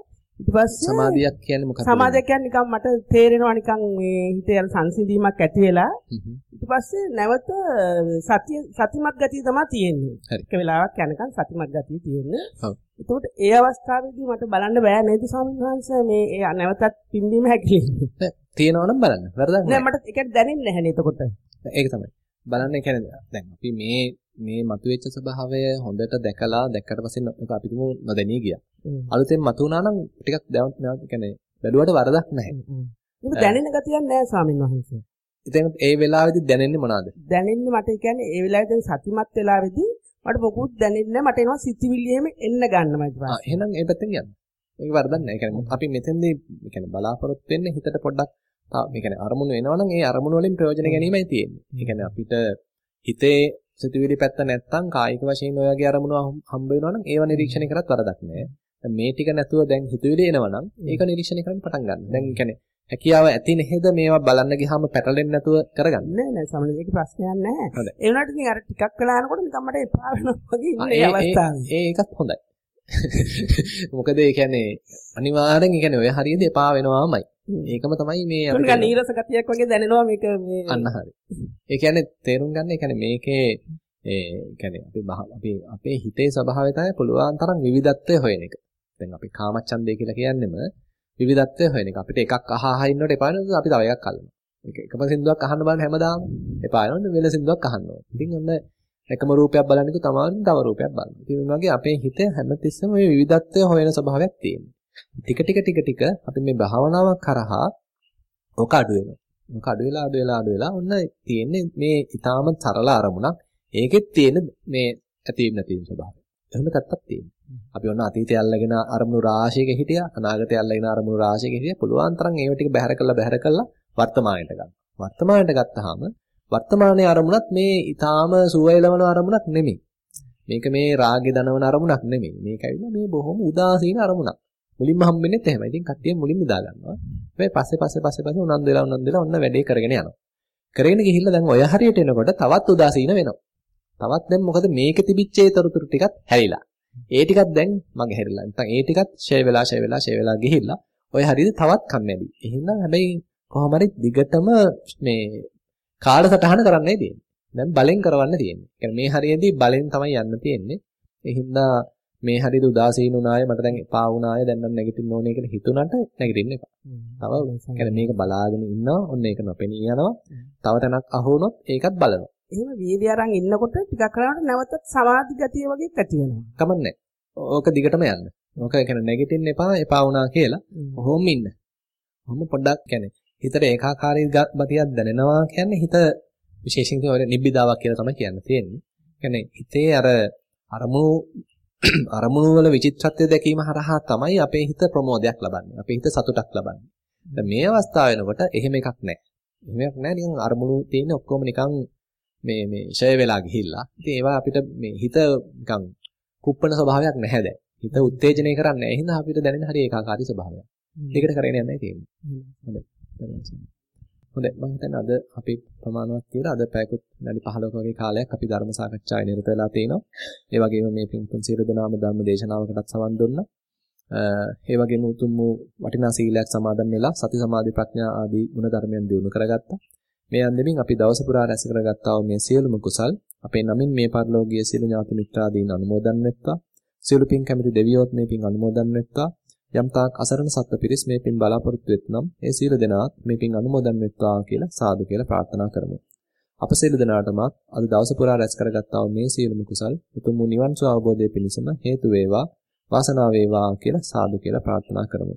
ඊට පස්සේ සමාධියක් කියන්නේ මොකක්ද? සමාධිය කියන්නේ නිකන් මට තේරෙනවා නිකන් මේ හිතේ යන සංසිඳීමක් ඇති වෙලා ඊට පස්සේ නැවත සතිය සතිමත් ගතිය තමයි තියෙන්නේ. එක වෙලාවක් යනකන් සතිමත් ගතිය තියෙන්නේ. ඔව්. එතකොට ඒ අවස්ථාවේදී මට බලන්න බෑ නේද ස්වාමීන් වහන්සේ මේ නැවතත් පිම්බීම හැකිලින්නේ. තියෙනවා නම් බලන්න. වැරදක් නෑ. නෑ මට ඒක දැනෙන්නේ නැහැ නේ එතකොට. ඒක තමයි. බලන්න ඒ කියන්නේ දැන් අපි මේ මේ මතුවෙච්ච ස්වභාවය හොඳට දැකලා දැක්කට පස්සේ අපි තුමු නොදැනී ගියා. අලුතෙන් මතුවනා නම් ටිකක් දැන් කියන්නේ බැලුවට වරදක් නැහැ. ඒක දැනෙන ගතියක් නැහැ ස්වාමීන් වහන්සේ. ඉතින් ඒ වෙලාවේදී දැනෙන්නේ මොනවද? දැනෙන්නේ මට කියන්නේ ඒ වෙලාවේදී සතිමත් වෙලාවේදී මට මොකුත් දැනෙන්නේ නැහැ. මට එනවා සිතිවිලි එහෙම එන්න ගන්නවා ඊට පස්සේ. ආ එහෙනම් ඒ පැත්තෙන් යන්න. ඒක වරදක් නැහැ. ඒ කියන්නේ අපි මෙතෙන්දී කියන්නේ බලාපොරොත්තු වෙන්නේ හිතට පොඩ්ඩක් මේ කියන්නේ අරමුණු වෙනවා නම් ඒ අරමුණු වලින් ප්‍රයෝජන ගැනීමයි තියෙන්නේ. ඒ කියන්නේ අපිට හිතේ සිතුවිලි පැත්ත නැත්තම් කායික වශයෙන් ඔය වගේ අරමුණු හම්බ වෙනවා නම් ඒව නිරීක්ෂණය කරත් වරදක් නෑ. මේ ටික නැතුව දැන් හිතුවිලි එනවා නම් ඒක නිරීක්ෂණය කරන්න පටන් ගන්න. දැන් කියන්නේ හැකියාව ඇති නේද මේවා බලන්න ගියාම පැටලෙන්නේ නැතුව කරගන්න. නෑ නෑ සමහරවිට ප්‍රශ්නයක් නෑ. ඒ වුණාට ඉතින් අර ටිකක් වෙලා යනකොට නිකන් මට එපා වෙනවා වගේ ඉන්නේ අවස්ථාවේ. ඒකත් හොඳයි. මොකද ඒ කියන්නේ අනිවාර්යෙන් ඒ කියන්නේ ඔය හරියද එපා වෙනවාමයි. ඒකම තමයි මේ අපිට නිකන් නීරස ගතියක් වගේ දැනෙනවා මේක මේ අන්න හරි. ඒ කියන්නේ තේරුම් ගන්න ඒ කියන්නේ මේකේ ඒ කියන්නේ අපි අපි අපේ හිතේ ස්වභාවය තමයි පුළුවන් තරම් විවිධත්වය හොයන එක. දැන් අපි කාමච්ඡන්දය කියලා කියන්නේම විවිධත්වය හොයන එක. අපිට එකක් අහ අහ ඉන්නකොට එපා වෙනවද අපි තව එකක් අල්ලනවා. ඒක එකම සින්දුවක් අහන්න බලන්න හැමදාම එපා වෙනවද වෙන සින්දුවක් අහන්න ඕන. ඉතින් ඔන්න එකම රූපයක් බලන්නකෝ තමයි තව රූපයක් බලනවා. ඉතින් මේ වගේ අපේ හිතේ හැමතිස්සෙම මේ විවිධත්වය හොයන ස්වභාවයක් තියෙනවා. ටික ටික ටික ටික අපි මේ භාවනාවක් කරහා ඔක අඩු වෙනවා. ඔක අඩු වෙලා අඩු වෙලා අඩු වෙලා ඔන්න තියෙන්නේ මේ ඊටාම සරල අරමුණක්. ඒකෙත් තියෙන මේ ඇතීම් නැතිවීම ස්වභාවය. එහෙම පැත්තක් තියෙනවා. අපි ඔන්න අතීතය අල්ලගෙන අරමුණු රාශියක හිටියා. අනාගතය අල්ලගෙන අරමුණු රාශියක හිටියා. පුළුවන් තරම් ඒව ටික බැහැර කළා බැහැර කළා වර්තමානයට ගන්න. වර්තමානයට ගත්තාම වර්තමානයේ අරමුණත් මේ ඊටාම සුවයලවන අරමුණක් නෙමෙයි. මේක මේ රාගය දනවන අරමුණක් නෙමෙයි. මේක ඇවිල්ලා මේ බොහොම උදාසීන අරමුණක්. මුලින්ම හම්බෙන්නේත් එහෙමයි. ඉතින් කට්ටිය මුලින් නිදා ගන්නවා. හැබැයි පස්සේ පස්සේ පස්සේ පස්සේ උනන්දු වෙලා උනන්දු වෙලා ඔන්න වැඩේ කරගෙන යනවා. කරගෙන ගිහිල්ලා දැන් ඔය හරියට එනකොට තවත් උදාසීන වෙනවා. තවත් දැන් මොකද මේකේ තිබිච්ච ඒ තොරතුරු ටිකත් හැරිලා. ඒ ටිකත් දැන් මගේ හැරිලා. නැත්නම් ඒ ටිකත් ෂේ වෙලා ෂේ වෙලා ෂේ වෙලා ගිහිල්ලා ඔය හරියට තවත් කම්මැලි. එහෙනම් හැබැයි කොහොම හරි දිගටම මේ කාලසටහන කරන්නයි තියෙන්නේ. දැන් බලෙන් කරවන්න තියෙන්නේ. يعني මේ හරියේදී බලෙන් තමයි යන්න තියෙන්නේ. ඒ හින්දා මේ හරියද උදාසීන උනාය මට දැන් එපා උනාය දැන් නම් නැගිටින්න ඕනේ කියලා හිතුණට නැගිටින්න එපා. තව يعني මේක බලාගෙන ඉන්නවා ඔන්න ඒක නොපෙනී යනවා. තව තැනක් අහුනොත් ඒකත් බලනවා. එහෙම වීර්ය අරන් ඉන්නකොට ටිකක් කරනකොට නැවතත් සමාධි ගතිය වගේ ඇති වෙනවා. කමන්නේ. ඕක දිගටම යන්න. ඕක කියන්නේ නැගිටින්න එපා එපා වුණා කියලා. ඔහොම ඉන්න. ඔහොම පොඩ්ඩක් කියන්නේ හිතට ඒකාකාරී ගතියක් දැනෙනවා කියන්නේ හිත විශේෂයෙන් ඔය නිබ්බිදාවක් කියලා තමයි කියන්න තියෙන්නේ. කියන්නේ හිතේ අර අරමුණු අරමුණු වල විචිත්‍රත්වය දැකීම හරහා තමයි අපේ හිත ප්‍රමෝදයක් ලබන්නේ. අපේ හිත සතුටක් ලබන්නේ. දැන් මේ අවස්ථාව වෙනකොට එහෙම එකක් නැහැ. එහෙමයක් නැහැ නිකන් අරමුණු තියෙන ඔක්කොම නිකන් මේ මේ ෂය වෙලා ගිහිල්ලා. ඉතින් ඒවා අපිට මේ හිත නිකන් කුප්පන ස්වභාවයක් නැහැ දැන්. හිත උත්තේජනය කරන්නේ නැහැ. එහෙනම් අපිට දැනෙන හරි ඒකාකාරී ස්වභාවයක්. දෙකට කරගෙන යන්නයි තියෙන්නේ. හොඳයි. හොඳයි මම හිතන්නේ අද අපි ප්‍රමාණවත් කියලා අද පැයකුත් විනාඩි 15ක වගේ කාලයක් අපි ධර්ම සාකච්ඡාවේ නිරත වෙලා තිනවා. ඒ වගේම මේ පින්තුන් සියලු දෙනාම ධර්ම දේශනාවකටත් සවන් දුන්නා. ඒ වගේම උතුම් වූ වටිනා සීලයක් සමාදන් වෙලා සති සමාධි ප්‍රඥා ආදී ගුණ ධර්මයන් දිනු කරගත්තා. මේ අන්දමින් අපි දවස පුරා රැස් කරගත්තා වූ මේ සියලුම කුසල් අපේ නමින් මේ පරිලෝකීය සියලු ඥාති මිත්‍රාදීන් අනුමෝදන් වෙත්වා. සියලු පින් කැමති දෙවියෝත් මේ පින් අනුමෝදන් වෙත්වා. යම් තාක් අසරණ සත්ත්ව පිරිස් මේ පින් බලාපොරොත්තු වෙත්නම් ඒ සියලු දෙනාත් මේ පින් අනුමෝදන් වෙත්වා කියලා සාදු කියලා ප්‍රාර්ථනා කරමු. අප සියලු දෙනාටම අද දවස පුරා රැස් කරගත්තා වූ මේ සියලුම කුසල් උතුම් වූ නිවන් සුව අවබෝධය පිණිසම හේතු වේවා වාසනාව වේවා කියලා සාදු කියලා ප්‍රාර්ථනා කරමු.